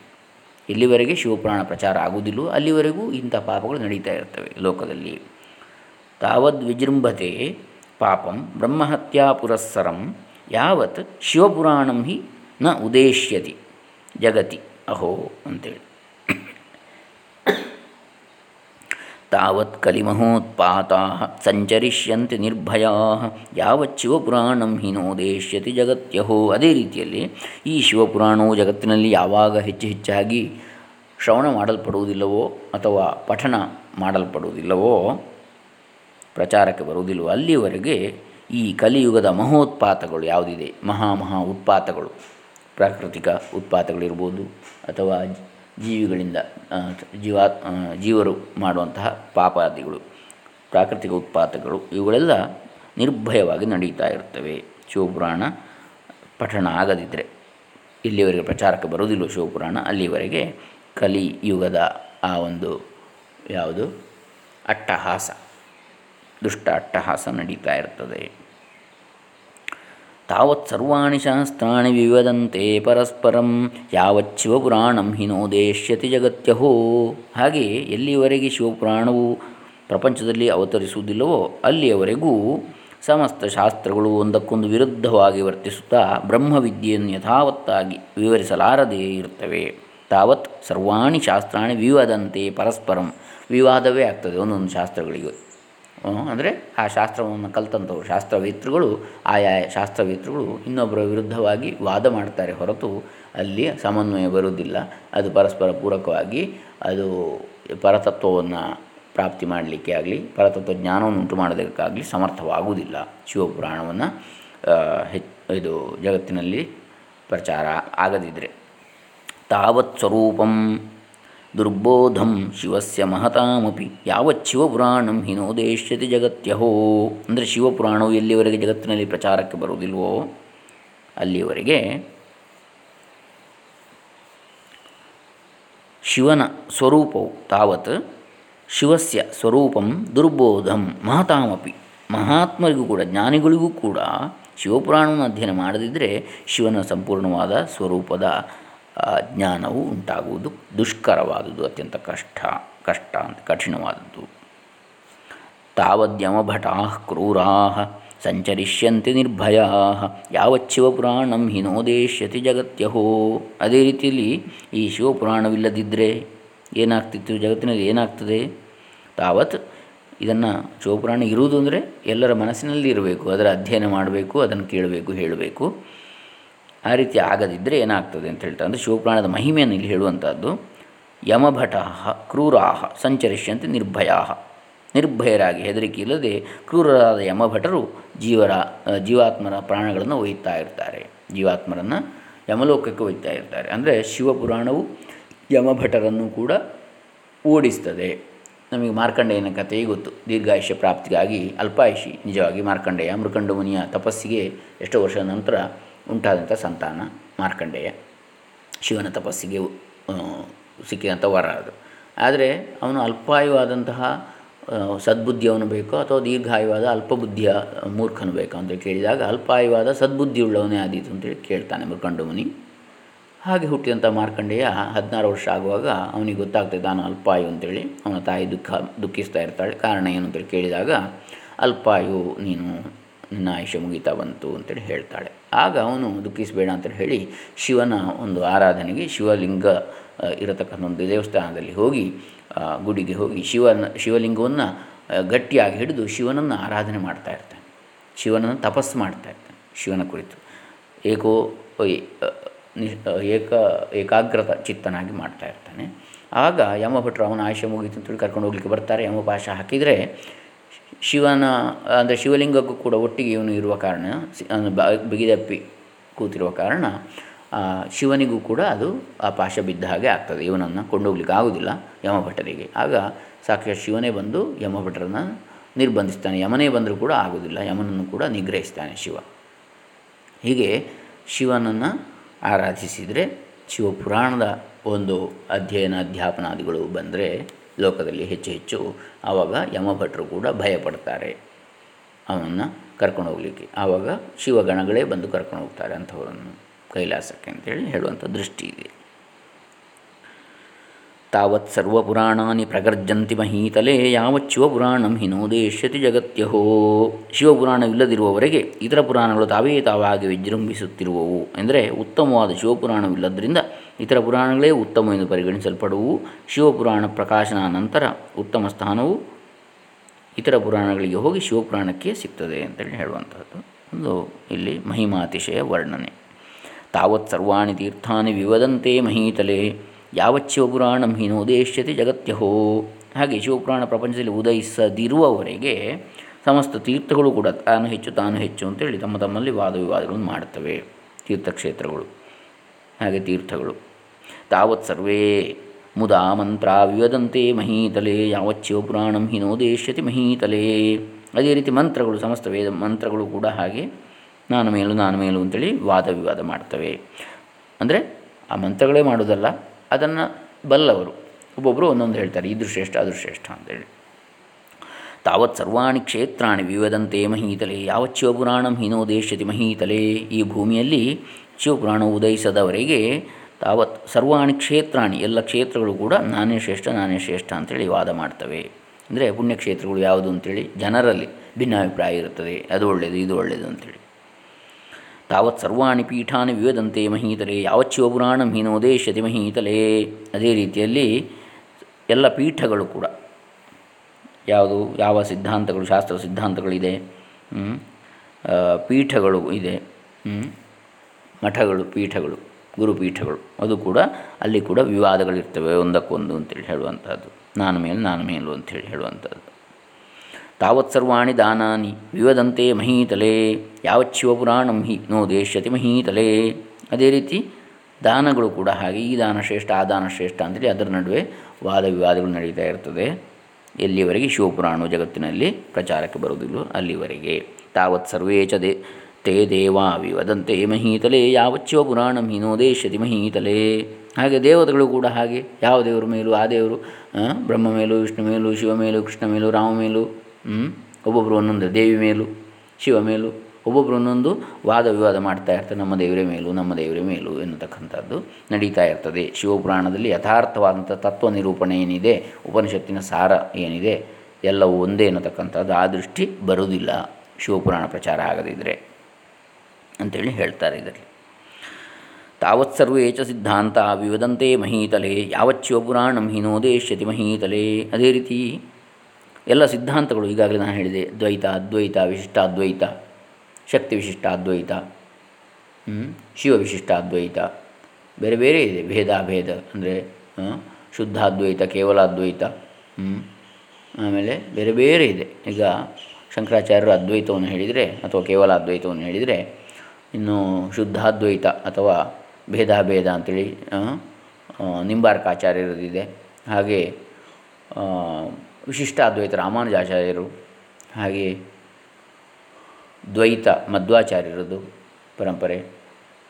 ಇಲ್ಲಿವರೆಗೆ ಶಿವಪುರಾಣ ಪ್ರಚಾರ ಆಗುವುದಿಲ್ಲ, ಅಲ್ಲಿವರೆಗೂ ಇಂಥ ಪಾಪಗಳು ನಡೀತಾ ಇರ್ತವೆ ಲೋಕದಲ್ಲಿ. ತಾವದ್ ವಿಜೃಂಭತೆ ಪಾಪಂ ಬ್ರಹ್ಮಹತ್ಯಾ ಪುರಸ್ಸರಂ ಯಾವತ್ ಶಿವಪುರಾಣಂ ಹಿ ನ ಉದ್ದೇಶ್ಯತಿ ಜಗತಿ ಅಹೋ ಅಂತೇಳಿ. ತಾವತ್ ಕಲಿಮಹೋತ್ಪಾತಾ ಸಂಚರಿಷ್ಯಂತೆ ನಿರ್ಭಯ ಯಾವತ್ ಶಿವಪುರಾಣಂ ಹಿನೋದೇಶ್ಯತಿ ಜಗತ್ಯಹೋ ಅದೇ ರೀತಿಯಲ್ಲಿ ಈ ಶಿವಪುರಾಣವು ಜಗತ್ತಿನಲ್ಲಿ ಯಾವಾಗ ಹೆಚ್ಚು ಹೆಚ್ಚಾಗಿ ಶ್ರವಣ ಮಾಡಲ್ಪಡುವುದಿಲ್ಲವೋ ಅಥವಾ ಪಠಣ ಮಾಡಲ್ಪಡುವುದಿಲ್ಲವೋ, ಪ್ರಚಾರಕ್ಕೆ ಬರುವುದಿಲ್ಲವೋ, ಅಲ್ಲಿವರೆಗೆ ಈ ಕಲಿಯುಗದ ಮಹೋತ್ಪಾತಗಳು ಯಾವುದಿದೆ? ಮಹಾ ಮಹಾ ಉತ್ಪಾತಗಳು, ಪ್ರಾಕೃತಿಕ ಉತ್ಪಾತಗಳಿರ್ಬೋದು ಅಥವಾ ಜೀವಿಗಳಿಂದ ಜೀವಾ ಜೀವರು ಮಾಡುವಂತಹ ಪಾಪಾದಿಗಳು, ಪ್ರಾಕೃತಿಕ ಉತ್ಪಾತಗಳು ಇವುಗಳೆಲ್ಲ ನಿರ್ಭಯವಾಗಿ ನಡೀತಾ ಇರ್ತವೆ. ಶಿವಪುರಾಣ ಪಠಣ ಆಗದಿದ್ದರೆ ಇಲ್ಲಿವರೆಗೆ ಪ್ರಚಾರಕ್ಕೆ ಬರುವುದಿಲ್ಲ ಶಿವಪುರಾಣ. ಅಲ್ಲಿವರೆಗೆ ಕಲಿಯುಗದ ಆ ಒಂದು ಯಾವುದು? ಅಟ್ಟಹಾಸ, ದುಷ್ಟ ಅಟ್ಟಹಾಸ ನಡೀತಾ ಇರ್ತದೆ. ತಾವತ್ ಸರ್ವಾಣಿ ಶಾಸ್ತ್ರಾಣಿ ವಿವದಂತೆ ಪರಸ್ಪರಂ ಯಾವತ್ ಶಿವಪುರಾಣಂ ಹಿನೋದೇಶ್ಯತಿ ಜಗತ್ಯಹೋ ಹಾಗೆ ಎಲ್ಲಿಯವರೆಗೆ ಶಿವಪುರಾಣವು ಪ್ರಪಂಚದಲ್ಲಿ ಅವತರಿಸುವುದಿಲ್ಲವೋ, ಅಲ್ಲಿಯವರೆಗೂ ಸಮಸ್ತ ಶಾಸ್ತ್ರಗಳು ಒಂದಕ್ಕೊಂದು ವಿರುದ್ಧವಾಗಿ ವರ್ತಿಸುತ್ತಾ ಬ್ರಹ್ಮವಿದ್ಯೆಯನ್ನು ಯಥಾವತ್ತಾಗಿ ವಿವರಿಸಲಾರದೇ ಇರುತ್ತವೆ. ತಾವತ್ ಸರ್ವಾಣಿ ಶಾಸ್ತ್ರಾಣಿ ವಿವದಂತೆ ಪರಸ್ಪರಂ ವಿವಾದವೇ ಆಗ್ತದೆ ಒಂದೊಂದು ಶಾಸ್ತ್ರಗಳಿಗೆ. ಅಂದರೆ ಆ ಶಾಸ್ತ್ರವನ್ನು ಕಲ್ತಂಥವು ಶಾಸ್ತ್ರವೇತೃಗಳು, ಆಯಾ ಶಾಸ್ತ್ರವೇತೃಗಳು ಇನ್ನೊಬ್ಬರ ವಿರುದ್ಧವಾಗಿ ವಾದ ಮಾಡ್ತಾರೆ ಹೊರತು ಅಲ್ಲಿ ಸಮನ್ವಯ ಬರುವುದಿಲ್ಲ. ಅದು ಪರಸ್ಪರ ಪೂರಕವಾಗಿ ಅದು ಪರತತ್ವವನ್ನು ಪ್ರಾಪ್ತಿ ಮಾಡಲಿಕ್ಕೆ ಆಗಲಿ, ಪರತತ್ವ ಜ್ಞಾನವನ್ನು ಉಂಟು ಮಾಡೋದಕ್ಕಾಗಲಿ ಸಮರ್ಥವಾಗುವುದಿಲ್ಲ. ಶಿವಪುರಾಣವನ್ನು ಹೆಚ್, ಇದು ಜಗತ್ತಿನಲ್ಲಿ ಪ್ರಚಾರ ಆಗದಿದ್ದರೆ ತಾವತ್ ಸ್ವರೂಪಂ ದುರ್ಬೋಧಂ ಶಿವಸ್ಯ ಮಹತಾಮಪಿ ಯಾವತ್ ಶಿವಪುರಾಣಂ ಹಿನೋದೇಶ್ಯತಿ ಜಗತ್ಯಹೋ ಅಂದರೆ ಶಿವಪುರಾಣವು ಎಲ್ಲಿವರೆಗೆ ಜಗತ್ತಿನಲ್ಲಿ ಪ್ರಚಾರಕ್ಕೆ ಬರುವುದಿಲ್ವೋ? ಅಲ್ಲಿಯವರೆಗೆ ಶಿವನ ಸ್ವರೂಪವು ತಾವತ್ ಶಿವಸ್ಯ ಸ್ವರೂಪಂ ದುರ್ಬೋಧಂ ಮಹತಾಮಪಿ. ಮಹಾತ್ಮರಿಗೂ ಕೂಡ, ಜ್ಞಾನಿಗಳಿಗೂ ಕೂಡ ಶಿವಪುರಾಣವನ್ನು ಅಧ್ಯಯನ ಮಾಡದಿದ್ದರೆ ಶಿವನ ಸಂಪೂರ್ಣವಾದ ಸ್ವರೂಪದ ಜ್ಞಾನವು ಉಂಟಾಗುವುದು ದುಷ್ಕರವಾದುದು, ಅತ್ಯಂತ ಕಷ್ಟ ಕಷ್ಟ ಅಂತ, ಕಠಿಣವಾದದ್ದು. ತಾವದ್ಯಮಭಟಾ ಕ್ರೂರಾ, ಸಂಚರಿಷ್ಯಂತೆ ಯಾವತ್ ಶಿವಪುರಾಣ ಹಿನೋದೇಶ್ಯತಿ ಜಗತ್ಯಹೋ. ಅದೇ ರೀತಿಯಲ್ಲಿ ಈ ಶಿವಪುರಾಣವಿಲ್ಲದಿದ್ದರೆ ಏನಾಗ್ತಿತ್ತು, ಜಗತ್ತಿನಲ್ಲಿ ಏನಾಗ್ತದೆ? ತಾವತ್ ಇದನ್ನು ಶಿವಪುರಾಣ ಇರುವುದು ಅಂದರೆ ಎಲ್ಲರ ಮನಸ್ಸಿನಲ್ಲಿ ಇರಬೇಕು ಅದರ ಅಧ್ಯಯನ ಮಾಡಬೇಕು, ಅದನ್ನು ಕೇಳಬೇಕು, ಹೇಳಬೇಕು. ಆ ರೀತಿ ಆಗದಿದ್ದರೆ ಏನಾಗ್ತದೆ ಅಂತ ಹೇಳ್ತಾರೆ. ಅಂದರೆ ಶಿವಪುರಾಣದ ಮಹಿಮೆಯನ್ನು ಇಲ್ಲಿ ಹೇಳುವಂಥದ್ದು, ಯಮಭಟ ಕ್ರೂರಾಹ ಸಂಚರಿಷ್ಯಂತೆ ನಿರ್ಭಯ. ನಿರ್ಭಯರಾಗಿ ಹೆದರಿಕೆ ಇಲ್ಲದೆ ಕ್ರೂರರಾದ ಯಮಭಟರು ಜೀವರ ಜೀವಾತ್ಮರ ಪ್ರಾಣಗಳನ್ನು ಒಯ್ತಾ ಇರ್ತಾರೆ. ಜೀವಾತ್ಮರನ್ನು ಯಮಲೋಕಕ್ಕೆ ಒಯ್ತಾ ಇರ್ತಾರೆ. ಅಂದರೆ ಶಿವಪುರಾಣವು ಯಮಭಟರನ್ನು ಕೂಡ ಓಡಿಸ್ತದೆ. ನಮಗೆ ಮಾರ್ಕಂಡೇಯನ ಕಥೆಯೇ ಗೊತ್ತು. ದೀರ್ಘಾಯುಷ್ಯ ಪ್ರಾಪ್ತಿಗಾಗಿ ಅಲ್ಪಾಯುಷಿ ನಿಜವಾಗಿ ಮಾರ್ಕಂಡೇಯ ಮೃಕಂಡ ಮುನಿಯ ತಪಸ್ಸಿಗೆ ಎಷ್ಟೋ ವರ್ಷದ ನಂತರ ಉಂಟಾದಂಥ ಸಂತಾನ, ಮಾರ್ಕಂಡೇಯ, ಶಿವನ ತಪಸ್ಸಿಗೆ ಸಿಕ್ಕಿದಂಥ ವರ ಅದು. ಆದರೆ ಅವನು ಅಲ್ಪಾಯುವಾದಂತಹ ಸದ್ಬುದ್ಧಿಯವನು ಬೇಕೋ ಅಥವಾ ದೀರ್ಘಾಯುವಾದ ಅಲ್ಪಬುದ್ಧಿಯ ಮೂರ್ಖನು ಬೇಕೋ ಅಂತ ಕೇಳಿದಾಗ ಅಲ್ಪಾಯುವಾದ ಸದ್ಬುದ್ಧಿ ಉಳ್ಳವನೇ ಆದೀತು ಅಂತೇಳಿ ಕೇಳ್ತಾನೆ ಮೃಕಂಡು ಮುನಿ. ಹಾಗೆ ಹುಟ್ಟಿದಂಥ ಮಾರ್ಕಂಡೇಯ ಹದಿನಾರು ವರ್ಷ ಆಗುವಾಗ ಅವನಿಗೆ ಗೊತ್ತಾಗ್ತದೆ ನಾನು ಅಲ್ಪಾಯು ಅಂತೇಳಿ ಅವನ ತಾಯಿ ದುಃಖ, ದುಃಖಿಸ್ತಾ ಇರ್ತಾಳೆ. ಕಾರಣ ಏನು ಅಂತೇಳಿ ಕೇಳಿದಾಗ ಅಲ್ಪಾಯು ನೀನು ನಿನ್ನ ಆಯುಷ್ಯ ಮುಗಿತಾ ಬಂತು ಅಂತೇಳಿ ಹೇಳ್ತಾಳೆ. ಆಗ ಅವನು ದುಃಖಿಸಬೇಡ ಅಂತ ಹೇಳಿ ಶಿವನ ಒಂದು ಆರಾಧನೆಗೆ ಶಿವಲಿಂಗ ಇರತಕ್ಕಂಥ ಒಂದು ದೇವಸ್ಥಾನದಲ್ಲಿ ಹೋಗಿ ಗುಡಿಗೆ ಹೋಗಿ ಶಿವನ, ಶಿವಲಿಂಗವನ್ನು ಗಟ್ಟಿಯಾಗಿ ಹಿಡಿದು ಶಿವನನ್ನು ಆರಾಧನೆ ಮಾಡ್ತಾ ಇರ್ತಾನೆ. ಶಿವನನ್ನು ತಪಸ್ಸು ಮಾಡ್ತಾ ಇರ್ತಾನೆ ಶಿವನ ಕುರಿತು. ಏಕೋ ಏಕ, ಏಕಾಗ್ರತ ಚಿತ್ತನಾಗಿ ಮಾಡ್ತಾ ಇರ್ತಾನೆ. ಆಗ ಯಮಭಟ್ರು ಅವನ ಆಯುಷ್ಯ ಮುಗಿತು ಅಂತೇಳಿ ಕರ್ಕೊಂಡು ಹೋಗ್ಲಿಕ್ಕೆ ಬರ್ತಾರೆ. ಯಮಪಾಶ ಹಾಕಿದರೆ ಶಿವನ, ಅಂದರೆ ಶಿವಲಿಂಗಕ್ಕೂ ಕೂಡ ಒಟ್ಟಿಗೆ ಇವನು ಇರುವ ಕಾರಣ ಬಿಗಿದಪ್ಪಿ ಕೂತಿರುವ ಕಾರಣ ಶಿವನಿಗೂ ಕೂಡ ಅದು ಆ ಪಾಶ ಬಿದ್ದ ಹಾಗೆ ಆಗ್ತದೆ. ಇವನನ್ನು ಕೊಂಡೋಗ್ಲಿಕ್ಕೆ ಆಗೋದಿಲ್ಲ ಯಮಭಟ್ಟರಿಗೆ ಆಗ ಸಾಕ್ಷಾತ್ ಶಿವನೇ ಬಂದು ಯಮಭಟ್ಟರನ್ನು ನಿರ್ಬಂಧಿಸ್ತಾನೆ. ಯಮನೇ ಬಂದರೂ ಕೂಡ ಆಗೋದಿಲ್ಲ. ಯಮನನ್ನು ಕೂಡ ನಿಗ್ರಹಿಸ್ತಾನೆ ಶಿವ. ಹೀಗೆ ಶಿವನನ್ನು ಆರಾಧಿಸಿದರೆ ಶಿವಪುರಾಣದ ಒಂದು ಅಧ್ಯಯನ ಅಧ್ಯಾಪನಾದಿಗಳು ಬಂದರೆ ಲೋಕದಲ್ಲಿ ಹೆಚ್ಚು ಹೆಚ್ಚು ಆವಾಗ ಯಮಭಟ್ರು ಕೂಡ ಭಯಪಡ್ತಾರೆ. ಅವನನ್ನು ಕರ್ಕೊಂಡು ಹೋಗಲಿಕ್ಕೆ. ಆವಾಗ ಶಿವಗಣಗಳೇ ಬಂದು ಕರ್ಕೊಂಡು ಹೋಗ್ತಾರೆ ಅಂಥವರನ್ನು ಕೈಲಾಸಕ್ಕೆ ಅಂತೇಳಿ ಹೇಳುವಂಥ ದೃಷ್ಟಿ ಇದೆ. ತಾವತ್ ಸರ್ವಪುರಾಣಾನಿ ಪ್ರಗರ್ಜಂತಿ ಮಹೀತಲೆ, ಯಾವತ್ ಶಿವಪುರಾಣಂ ಹಿನೋದೇಶ್ಯತಿ ಜಗತ್ಯಹೋ. ಶಿವಪುರಾಣವಿಲ್ಲದಿರುವವರೆಗೆ ಇತರ ಪುರಾಣಗಳು ತಾವೇ ತಾವಾಗಿ ವಿಜೃಂಭಿಸುತ್ತಿರುವವು. ಎಂದರೆ ಉತ್ತಮವಾದ ಶಿವಪುರಾಣವಿಲ್ಲದರಿಂದ ಇತರ ಪುರಾಣಗಳೇ ಉತ್ತಮ ಎಂದು ಪರಿಗಣಿಸಲ್ಪಡುವು. ಶಿವಪುರಾಣ ಪ್ರಕಾಶನ ನಂತರ ಉತ್ತಮ ಸ್ಥಾನವು ಇತರ ಪುರಾಣಗಳಿಗೆ ಹೋಗಿ ಶಿವಪುರಾಣಕ್ಕೆ ಸಿಗ್ತದೆ ಅಂತೇಳಿ ಹೇಳುವಂಥದ್ದು ಒಂದು ಇಲ್ಲಿ ಮಹಿಮಾತಿಶಯ ವರ್ಣನೆ. ತಾವತ್ ಸರ್ವಾಣಿ ತೀರ್ಥಾನಿ ವಿವದಂತೆ ಮಹೀತಲೆ, ಯಾವತ್ ಶಿವಪುರಾಣಂ ಹೀನೋದೇಶ್ಯತೆ ಜಗತ್ಯಹೋ. ಹಾಗೆ ಶಿವಪುರಾಣ ಪ್ರಪಂಚದಲ್ಲಿ ಉದಯಿಸದಿರುವವರೆಗೆ ಸಮಸ್ತ ತೀರ್ಥಗಳು ಕೂಡ ತಾನು ಹೆಚ್ಚು ತಾನು ಹೆಚ್ಚು ಅಂತೇಳಿ ತಮ್ಮ ತಮ್ಮಲ್ಲಿ ವಾದ ವಿವಾದಗಳನ್ನು ಮಾಡುತ್ತವೆ ತೀರ್ಥಕ್ಷೇತ್ರಗಳು. ಹಾಗೆ ತೀರ್ಥಗಳು. ತಾವತ್ ಸರ್ವೇ ಮುದಾ ಮಂತ್ರ ವಿವದಂತೆ ಮಹೀತಲೆ ಯಾವತ್ ಶಿವಪುರಾಣಂ ಹಿನೋದೇಶ್ಯತಿ ಮಹೀತಲೆ. ಅದೇ ರೀತಿ ಮಂತ್ರಗಳು, ಸಮಸ್ತ ವೇದ ಮಂತ್ರಗಳು ಕೂಡ ಹಾಗೆ ನಾನು ಮೇಲು ನಾನು ಮೇಲು ಅಂತೇಳಿ ವಾದ ವಿವಾದ ಮಾಡ್ತವೆ. ಅಂದರೆ ಆ ಮಂತ್ರಗಳೇ ಮಾಡೋದಲ್ಲ, ಅದನ್ನು ಬಲ್ಲವರು. ಒಬ್ಬೊಬ್ಬರು ಒಂದೊಂದು ಹೇಳ್ತಾರೆ ಇದು ಶ್ರೇಷ್ಠ ಅದು ಶ್ರೇಷ್ಠ ಅಂತೇಳಿ. ತಾವತ್ ಸರ್ವಾಣಿ ಕ್ಷೇತ್ರಾಣಿ ವಿವದಂತೆ ಮಹೀತಲೆ ಯಾವತ್ ಶಿವಪುರಾಣಂ ಹಿನೋದೇಶತಿ ಮಹೀತಲೆ. ಈ ಭೂಮಿಯಲ್ಲಿ ಶಿವಪುರಾಣ ಉದಯಿಸದವರೆಗೆ ತಾವತ್ ಸರ್ವಾಣಿ ಕ್ಷೇತ್ರಾಣಿ, ಎಲ್ಲ ಕ್ಷೇತ್ರಗಳು ಕೂಡ ನಾನೇ ಶ್ರೇಷ್ಠ ನಾನೇ ಶ್ರೇಷ್ಠ ಅಂತೇಳಿ ವಾದ ಮಾಡ್ತವೆ. ಅಂದರೆ ಪುಣ್ಯಕ್ಷೇತ್ರಗಳು ಯಾವುದು ಅಂತೇಳಿ ಜನರಲ್ಲಿ ಭಿನ್ನಾಭಿಪ್ರಾಯ ಇರುತ್ತದೆ. ಅದು ಒಳ್ಳೆಯದು ಇದು ಒಳ್ಳೆಯದು ಅಂತೇಳಿ. ತಾವತ್ ಸರ್ವಾಣಿ ಪೀಠಾನಿ ವಿವದಂತೆ ಮಹೀತಲೆ ಯಾವತ್ ಶಿವಪುರಾಣ ಹೀನೋದೇಶತಿ ಮಹೀತಲೆ. ಅದೇ ರೀತಿಯಲ್ಲಿ ಎಲ್ಲ ಪೀಠಗಳು ಕೂಡ ಯಾವುದು, ಯಾವ ಸಿದ್ಧಾಂತಗಳು, ಶಾಸ್ತ್ರ ಸಿದ್ಧಾಂತಗಳಿದೆ ಪೀಠಗಳು ಇದೆ ಮಠಗಳು, ಪೀಠಗಳು, ಗುರುಪೀಠಗಳು. ಅದು ಕೂಡ ಅಲ್ಲಿ ಕೂಡ ವಿವಾದಗಳಿರ್ತವೆ. ಒಂದಕ್ಕೊಂದು ಅಂತೇಳಿ ಹೇಳುವಂಥದ್ದು ನಾನು ಮೇಲು ನಾನು ಮೇಲು ಅಂತೇಳಿ ಹೇಳುವಂಥದ್ದು ತಾವತ್ ಸರ್ವಾಣಿ ದಾನಾನಿ. ವಿವದಂತೆ ಮಹೀತಲೆ. ಯಾವತ್ ಶಿವಪುರಾಣಂ ಹಿ ನೋ ದೇಶ್ಯತಿ ಮಹೀತಲೆ. ಅದೇ ರೀತಿ ದಾನಗಳು ಕೂಡ ಹಾಗೆ ಈ ದಾನ ಶ್ರೇಷ್ಠ, ಆ ದಾನ ಶ್ರೇಷ್ಠ ಅಂತೇಳಿ ಅದರ ನಡುವೆ ವಾದ ವಿವಾದಗಳು ನಡೀತಾ ಇರ್ತದೆ. ಎಲ್ಲಿವರೆಗೆ ಶಿವಪುರಾಣವು ಜಗತ್ತಿನಲ್ಲಿ ಪ್ರಚಾರಕ್ಕೆ ಬರುವುದಿಲ್ಲ ಅಲ್ಲಿವರೆಗೆ. ತಾವತ್ ಸರ್ವೇ ಚ ತೇ ದೇವಾ ವಿವದಂತೆ ಮಹೀತಲೆ ಯಾವಚ್ಚಿವ ಪುರಾಣಂ ಹಿನೋದೇಶತಿ ಮಹೀತಲೆ. ಹಾಗೆ ದೇವತೆಗಳು ಕೂಡ ಹಾಗೆ, ಯಾವ ದೇವರ ಮೇಲೂ, ಆ ದೇವರು ಬ್ರಹ್ಮ ಮೇಲೂ, ವಿಷ್ಣು ಮೇಲೂ, ಶಿವ ಮೇಲೂ, ಕೃಷ್ಣ ಮೇಲೂ, ರಾಮ ಮೇಲೂ ಒಬ್ಬೊಬ್ಬರು ಒಂದೊಂದು ದೇವಿ ಮೇಲೂ, ಶಿವ ಮೇಲೂ ಒಬ್ಬೊಬ್ಬರು ಒಂದೊಂದು ವಾದ ವಿವಾದ ಮಾಡ್ತಾ ಇರ್ತಾರೆ ನಮ್ಮ ದೇವರೇ ಮೇಲೂ, ನಮ್ಮ ದೇವರೇ ಮೇಲೂ ಎನ್ನುತಕ್ಕಂಥದ್ದು ನಡೀತಾ ಇರ್ತದೆ. ಶಿವಪುರಾಣದಲ್ಲಿ ಯಥಾರ್ಥವಾದಂಥ ತತ್ವ ನಿರೂಪಣೆ ಏನಿದೆ, ಉಪನಿಷತ್ತಿನ ಸಾರ ಏನಿದೆ, ಎಲ್ಲವೂ ಒಂದೇ ಅನ್ನತಕ್ಕಂಥದ್ದು ಆ ದೃಷ್ಟಿ ಬರುವುದಿಲ್ಲ. ಶಿವಪುರಾಣ ಪ್ರಚಾರ ಆಗದಿದ್ದರೆ ಅಂತೇಳಿ ಹೇಳ್ತಾರೆ ಇದರಲ್ಲಿ. ತಾವತ್ ಸರ್ವೇ ಚ ಸಿದ್ಧಾಂತ ವಿವದಂತೆ ಮಹೀತಲೆ ಯಾವತ್ ಶಿವಪುರಾಣಂ ಹಿನೋದೇಶ್ಯತಿ ಮಹೀತಲೆ. ಅದೇ ರೀತಿ ಎಲ್ಲ ಸಿದ್ಧಾಂತಗಳು ಈಗಾಗಲೇ ನಾನು ಹೇಳಿದೆ, ದ್ವೈತ, ಅದ್ವೈತ ವಿಶಿಷ್ಟಾದ್ವೈತ ಶಕ್ತಿ ವಿಶಿಷ್ಟ, ಅದ್ವೈತ ಶಿವ ವಿಶಿಷ್ಟಾದ್ವೈತ ಬೇರೆ ಬೇರೆ ಇದೆ ಭೇದಾಭೇದ ಅಂದರೆ ಶುದ್ಧ, ಅದ್ವೈತ, ಕೇವಲ ಅದ್ವೈತ ಆಮೇಲೆ ಬೇರೆ ಬೇರೆ ಇದೆ. ಈಗ ಶಂಕರಾಚಾರ್ಯರು ಅದ್ವೈತವನ್ನು ಹೇಳಿದರೆ ಅಥವಾ ಕೇವಲ ಅದ್ವೈತವನ್ನು ಹೇಳಿದರೆ ಇನ್ನು ಶುದ್ಧಾದ್ವೈತ ಅಥವಾ ಭೇದಾಭೇದ ಅಂಥೇಳಿ ನಿಂಬಾರ್ಕಾಚಾರ್ಯರದಿದೆ. ಹಾಗೆ ವಿಶಿಷ್ಟ ಅದ್ವೈತ ರಾಮಾನುಜಾಚಾರ್ಯರು, ಹಾಗೆ ದ್ವೈತ ಮಧ್ವಾಚಾರ್ಯರದು ಪರಂಪರೆ.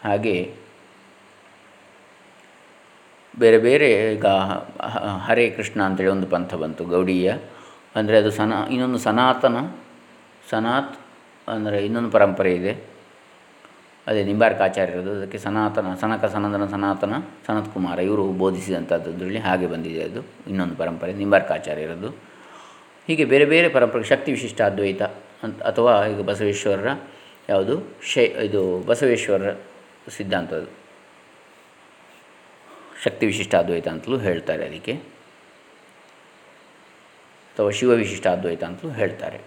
ಹಾಗೆ ಬೇರೆ ಬೇರೆ ಈಗ ಹರೇ ಕೃಷ್ಣ ಅಂತೇಳಿ ಒಂದು ಪಂಥ ಬಂತು, ಗೌಡೀಯ. ಅಂದರೆ ಅದು ಸನಾ, ಇನ್ನೊಂದು ಸನಾತನ, ಸನಾತ್, ಅಂದರೆ ಇನ್ನೊಂದು ಪರಂಪರೆ ಇದೆ. ಅದೇ ನಿಂಬಾರ್ಕಾಚಾರ್ಯರದು ಅದಕ್ಕೆ ಸನಾತನ, ಸನಕ ಸನಂದನ ಸನಾತನ ಸನತ್ ಕುಮಾರ ಇವರು ಬೋಧಿಸಿದಂಥದ್ದರಲ್ಲಿ ಹಾಗೆ ಬಂದಿದೆ ಅದು. ಇನ್ನೊಂದು ಪರಂಪರೆ ನಿಂಬಾರ್ಕಾಚಾರ್ಯರದ್ದು ಹೀಗೆ ಬೇರೆ ಬೇರೆ ಪರಂಪರೆ ಶಕ್ತಿ ವಿಶಿಷ್ಟ ಅದ್ವೈತ ಅಂತ ಅಥವಾ ಈಗ ಬಸವೇಶ್ವರರ ಯಾವುದು? ಶೈ, ಇದು ಬಸವೇಶ್ವರರ ಸಿದ್ಧಾಂತದ್ದು. ಶಕ್ತಿ ವಿಶಿಷ್ಟ ಅದ್ವೈತ ಅಂತಲೂ ಹೇಳ್ತಾರೆ ಅದಕ್ಕೆ. ಅಥವಾ ಶಿವ ವಿಶಿಷ್ಟ ಅದ್ವೈತ ಅಂತಲೂ ಹೇಳ್ತಾರೆ.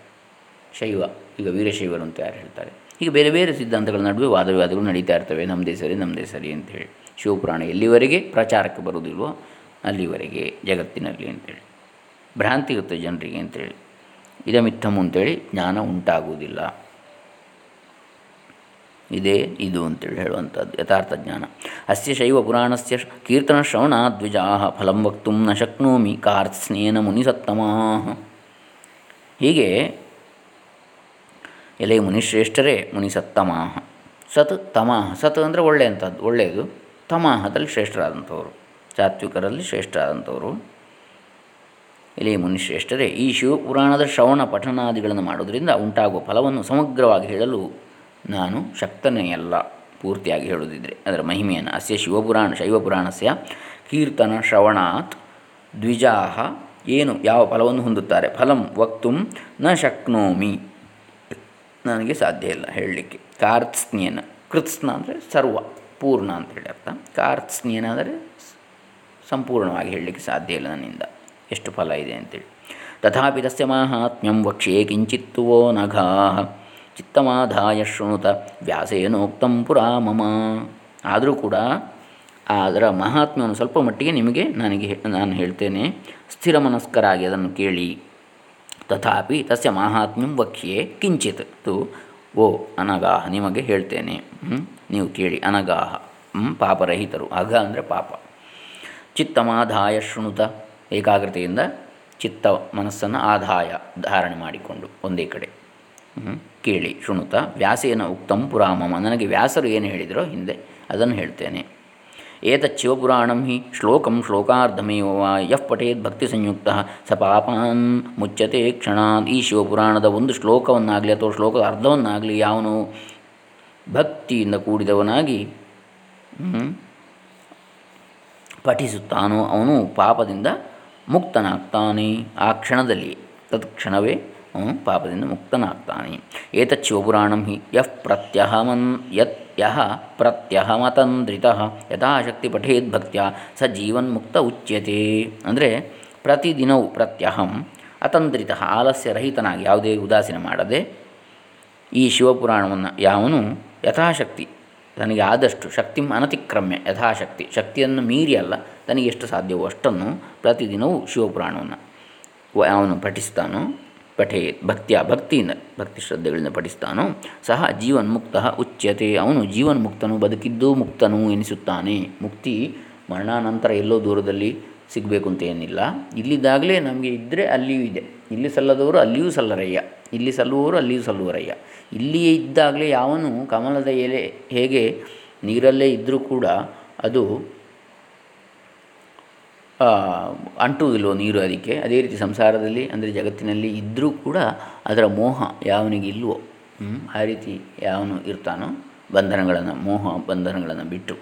ಶೈವ, ಈಗ ವೀರಶೈವರು ಅಂತ ಯಾರು ಹೇಳ್ತಾರೆ? ಹೀಗೆ ಬೇರೆ ಬೇರೆ ಸಿದ್ಧಾಂತಗಳ ನಡುವೆ ವಾದವಿವಾದಗಳು ನಡೀತಾ ಇರ್ತವೆ. ನಮ್ಮದೇ ಸರಿ ನಮ್ಮದೇ ಸರಿ ಅಂತೇಳಿ. ಶಿವಪುರಾಣ ಎಲ್ಲಿವರೆಗೆ? ಪ್ರಚಾರಕ್ಕೆ ಬರುವುದಿಲ್ವೋ ಅಲ್ಲಿವರೆಗೆ, ಜಗತ್ತಿನಲ್ಲಿ ಅಂತೇಳಿ. ಭ್ರಾಂತಿ ಇರುತ್ತೆ ಜನರಿಗೆ ಅಂತೇಳಿ. ಇದಮಿತ್ತಮು ಅಂತೇಳಿ ಜ್ಞಾನ ಉಂಟಾಗುವುದಿಲ್ಲ. ಇದೇ ಇದು ಅಂತೇಳಿ ಹೇಳುವಂಥದ್ದು, ಯಥಾರ್ಥ ಜ್ಞಾನ. ಅಸ್ಯ ಶೈವ ಪುರಾಣಸ್ಯ ಕೀರ್ತನ ಶ್ರವಣ ದ್ವಿಜಾ ಫಲಂ ವಕ್ತು ನ ಶಕ್ನೋಮಿ ಕಾರ್ತ್ಸ್ನೇನ ಮುನಿಸತ್ತಮಾ ಹೀಗೆ ಎಲೆ ಮುನಿಶ್ರೇಷ್ಠರೇ ಮುನಿಸತ್ತಮಾಹ. ಸತ್ ತಮಾಹ. ಸತ್ ಅಂದರೆ ಒಳ್ಳೆಯಂಥದ್ದು ಒಳ್ಳೆಯದು. ತಮಾಹದಲ್ಲಿ ಶ್ರೇಷ್ಠರಾದಂಥವರು. ಸಾತ್ವಿಕರಲ್ಲಿ ಶ್ರೇಷ್ಠರಾದಂಥವರು. ಎಲೆ ಮುನಿಶ್ರೇಷ್ಠರೇ, ಈ ಶಿವಪುರಾಣದ ಶ್ರವಣ ಪಠನಾದಿಗಳನ್ನು ಮಾಡೋದರಿಂದ ಉಂಟಾಗುವ ಫಲವನ್ನು ಸಮಗ್ರವಾಗಿ ಹೇಳಲು ನಾನು ಶಕ್ತನೇ ಅಲ್ಲ ಪೂರ್ತಿಯಾಗಿ ಹೇಳುವುದಿದ್ರೆ, ಅದರ ಮಹಿಮೆಯನ್ನು ಅಸ್ಯ ಶಿವಪುರಾಣ, ಶೈವಪುರಾಣಸ್ಯ ಕೀರ್ತನ ಶ್ರವಣಾತ್ ದ್ವಿಜಾಹ, ಏನು ಯಾವ ಫಲವನ್ನು ಹೊಂದುತ್ತಾರೆ? ಫಲಂ ವಕ್ತು ನ ಶಕ್ನೋಮಿ. ನನಗೆ ಸಾಧ್ಯ ಇಲ್ಲ ಹೇಳಲಿಕ್ಕೆ. ಕಾರ್ತ್ಸ್ನಿಯನ ಕೃತ್ಸ್ನ ಅಂದರೆ ಸರ್ವ, ಪೂರ್ಣ ಅಂತ ಹೇಳಿ ಅರ್ಥ. ಕಾರ್ತ್ಸ್ನಿಯನ ಅಂದರೆ ಸಂಪೂರ್ಣವಾಗಿ ಹೇಳಲಿಕ್ಕೆ ಸಾಧ್ಯ ಇಲ್ಲ ನನ್ನಿಂದ. ಎಷ್ಟು ಫಲ ಇದೆ ಅಂತೇಳಿ. ತಥಾಪಿ ತಸ್ಯ ಮಹಾತ್ಮ್ಯಂ ವಕ್ಷ್ಯೇ ಕಿಂಚಿತ್ತುವೋ ನಘಾ ಚಿತ್ತಮಾಧಾಯ ಶೃಣುತ ವ್ಯಾಸೇನೋಕ್ತಂ ಪುರಾ ಮಮ. ಆದರೂ ಕೂಡ ಅದರ ಮಹಾತ್ಮ್ಯವನ್ನು ಸ್ವಲ್ಪ ಮಟ್ಟಿಗೆ ನಿಮಗೆ ನನಗೆ ನಾನು ಹೇಳ್ತೇನೆ. ಸ್ಥಿರ ಮನಸ್ಕರಾಗಿ ಅದನ್ನು ಕೇಳಿ. ತಥಾಪಿ ತಸ್ಯ ಮಾಹಾತ್ಮ್ಯಂ ವಕ್ಷ್ಯೆ ಕಿಂಚಿತ್. ತು, ಓ, ಅನಗಾಹ, ನಿಮಗೆ ಹೇಳ್ತೇನೆ. ನೀವು ಕೇಳಿ, ಅನಗಾಹ. ಪಾಪರಹಿತರು. ಅಘ ಅಂದರೆ ಪಾಪ. ಚಿತ್ತಮಾಧಾಯ ಶೃಣುತ. ಏಕಾಗ್ರತೆಯಿಂದ ಚಿತ್ತ ಮನಸ್ಸನ್ನು ಆದಾಯ ಧಾರಣೆ ಮಾಡಿಕೊಂಡು ಒಂದೇ ಕಡೆ. ಕೇಳಿ, ಶೃಣುತ. ವ್ಯಾಸೇನ ಉಕ್ತಂ ಪುರಾಮಮ. ನನಗೆ ವ್ಯಾಸರು ಏನು ಹೇಳಿದರೋ ಹಿಂದೆ ಅದನ್ನು ಹೇಳ್ತೇನೆ. ಏತತ್ ಶಿವಪುರಾಣಂ ಹಿ ಶ್ಲೋಕಂ ಶ್ಲೋಕಾರ್ಧಮೇವ ವಾ ಪಠೇತ್ ಭಕ್ತಿ ಸಂಯುಕ್ತ ಸ ಪಾಪಾನ್ ಮುಚ್ಚತೆ ಕ್ಷಣಾತ್ ಈ ಶಿವಪುರಾಣದ ಒಂದು ಶ್ಲೋಕವನ್ನಾಗಲಿ ಅಥವಾ ಶ್ಲೋಕದ ಅರ್ಧವನ್ನಾಗಲಿ ಯಾವನು ಭಕ್ತಿಯಿಂದ ಕೂಡಿದವನಾಗಿ ಪಠಿಸುತ್ತಾನೋ ಅವನು ಪಾಪದಿಂದ ಮುಕ್ತನಾಗ್ತಾನೆ ಆ ಕ್ಷಣದಲ್ಲಿ ತತ್ಕ್ಷಣವೇ. ಪಾಪದಿಂದ ಮುಕ್ತನಾಗ್ತಾನೆ ಏತತ್ ಶಿವಪುರಾಣಂ ಹಿ ಯಃ ಪ್ರತ್ಯಹಮನ್ ಯತ್ ಯಹ ಪ್ರತ್ಯಹಮತಂದ್ರಿತ ಯಥಾಶಕ್ತಿ ಪಠೇದ್ ಭಕ್ತ್ಯ ಸ ಜೀವನ್ಮುಕ್ತ ಉಚ್ಯತೆ ಅಂದರೆ ಪ್ರತಿದಿನವೂ ಪ್ರತ್ಯಹಂ ಅತಂದ್ರಿತ ಆಲಸ್ಯರಹಿತನಾಗಿ ಯಾವುದೇ ಉದಾಸೀನ ಮಾಡದೆ ಈ ಶಿವಪುರಾಣವನ್ನು ಯಾವನು ಯಥಾಶಕ್ತಿ ತನಗೆ ಆದಷ್ಟು ಶಕ್ತಿ ಅನತಿಕ್ರಮ್ಯ ಯಥಾಶಕ್ತಿ ಶಕ್ತಿಯನ್ನು ಮೀರಿ ಅಲ್ಲ ತನಗೆ ಎಷ್ಟು ಸಾಧ್ಯವೋ ಅಷ್ಟನ್ನು ಪ್ರತಿದಿನವೂ ಶಿವಪುರಾಣವನ್ನು ಅವನು ಪಠಿಸ್ತಾನೋ ಪಠೇತ್ ಭಕ್ತಿಯ ಭಕ್ತಿಯಿಂದ ಭಕ್ತಿ ಶ್ರದ್ಧೆಗಳಿಂದ ಪಠಿಸ್ತಾನೋ, ಸಹ ಜೀವನ್ಮುಕ್ತ ಉಚ್ಯತೆ. ಅವನು ಜೀವನ್ಮುಕ್ತನು, ಬದುಕಿದ್ದು ಮುಕ್ತನು ಎನಿಸುತ್ತಾನೆ. ಮುಕ್ತಿ ಮರಣಾನಂತರ ಎಲ್ಲೋ ದೂರದಲ್ಲಿ ಸಿಗಬೇಕು ಅಂತ ಏನಿಲ್ಲ. ಇಲ್ಲಿದ್ದಾಗಲೇ ನಮಗೆ ಇದ್ದರೆ ಅಲ್ಲಿಯೂ ಇದೆ. ಇಲ್ಲಿ ಸಲ್ಲದವರು ಅಲ್ಲಿಯೂ ಸಲ್ಲರಯ್ಯ. ಇಲ್ಲಿ ಸಲ್ಲುವವರು ಅಲ್ಲಿಯೂ ಸಲ್ಲುವರಯ್ಯ. ಇಲ್ಲಿಯೇ ಇದ್ದಾಗಲೇ ಯಾವನು ಕಮಲದ ಎಲೆ ಹೇಗೆ ನೀರಲ್ಲೇ ಇದ್ದರೂ ಕೂಡ ಅದು ಅಂಟುವುದಿಲ್ಲವೋ ನೀರು ಅದಕ್ಕೆ, ಅದೇ ರೀತಿ ಸಂಸಾರದಲ್ಲಿ ಅಂದರೆ ಜಗತ್ತಿನಲ್ಲಿ ಇದ್ದರೂ ಕೂಡ ಅದರ ಮೋಹ ಯಾವನಿಗೆ ಇಲ್ವೋ ಆ ರೀತಿ ಯಾವನು ಇರ್ತಾನೋ ಬಂಧನಗಳನ್ನು, ಮೋಹ ಬಂಧನಗಳನ್ನು ಬಿಟ್ಟು,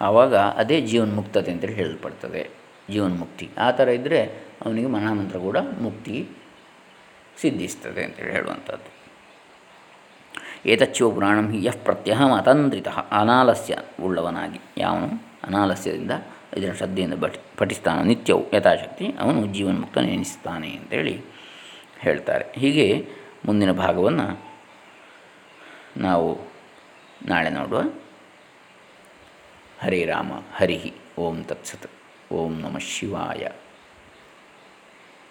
ಆವಾಗ ಅದೇ ಜೀವನ್ಮುಕ್ತತೆ ಅಂತೇಳಿ ಹೇಳಲ್ಪಡ್ತದೆ ಜೀವನ್ಮುಕ್ತಿ. ಆ ಥರ ಇದ್ದರೆ ಅವನಿಗೆ ಮನಾನಂತರ ಕೂಡ ಮುಕ್ತಿ ಸಿದ್ಧಿಸ್ತದೆ ಅಂತೇಳಿ ಹೇಳುವಂಥದ್ದು. ಏತಚ್ಚೋ ಪುರಾಣಂ ಹಿ ಯಃ ಪ್ರತ್ಯಹ ಅತಂತ್ರಿತ ಅನಾಲಸ್ಯ ಉಳ್ಳವನಾಗಿ. ಯಾವನು? ಅನಾಲಸ್ಯದಿಂದ ಇದನ್ನು ಶ್ರದ್ಧೆಯಿಂದ ಬಟ್ ಪಠಿಸ್ತಾನ ನಿತ್ಯವು ಯಥಾಶಕ್ತಿ ಅವನು ಜೀವನ್ಮುಕ್ತ ನೆನೆಸ್ತಾನೆ ಅಂತೇಳಿ ಹೇಳ್ತಾರೆ. ಹೀಗೆ ಮುಂದಿನ ಭಾಗವನ್ನು ನಾವು ನಾಳೆ ನೋಡುವ. ಹರೇ ರಾಮ, ಹರಿ ಓಂ ತತ್ಸತ್, ಓಂ ನಮಃ ಶಿವಾಯ.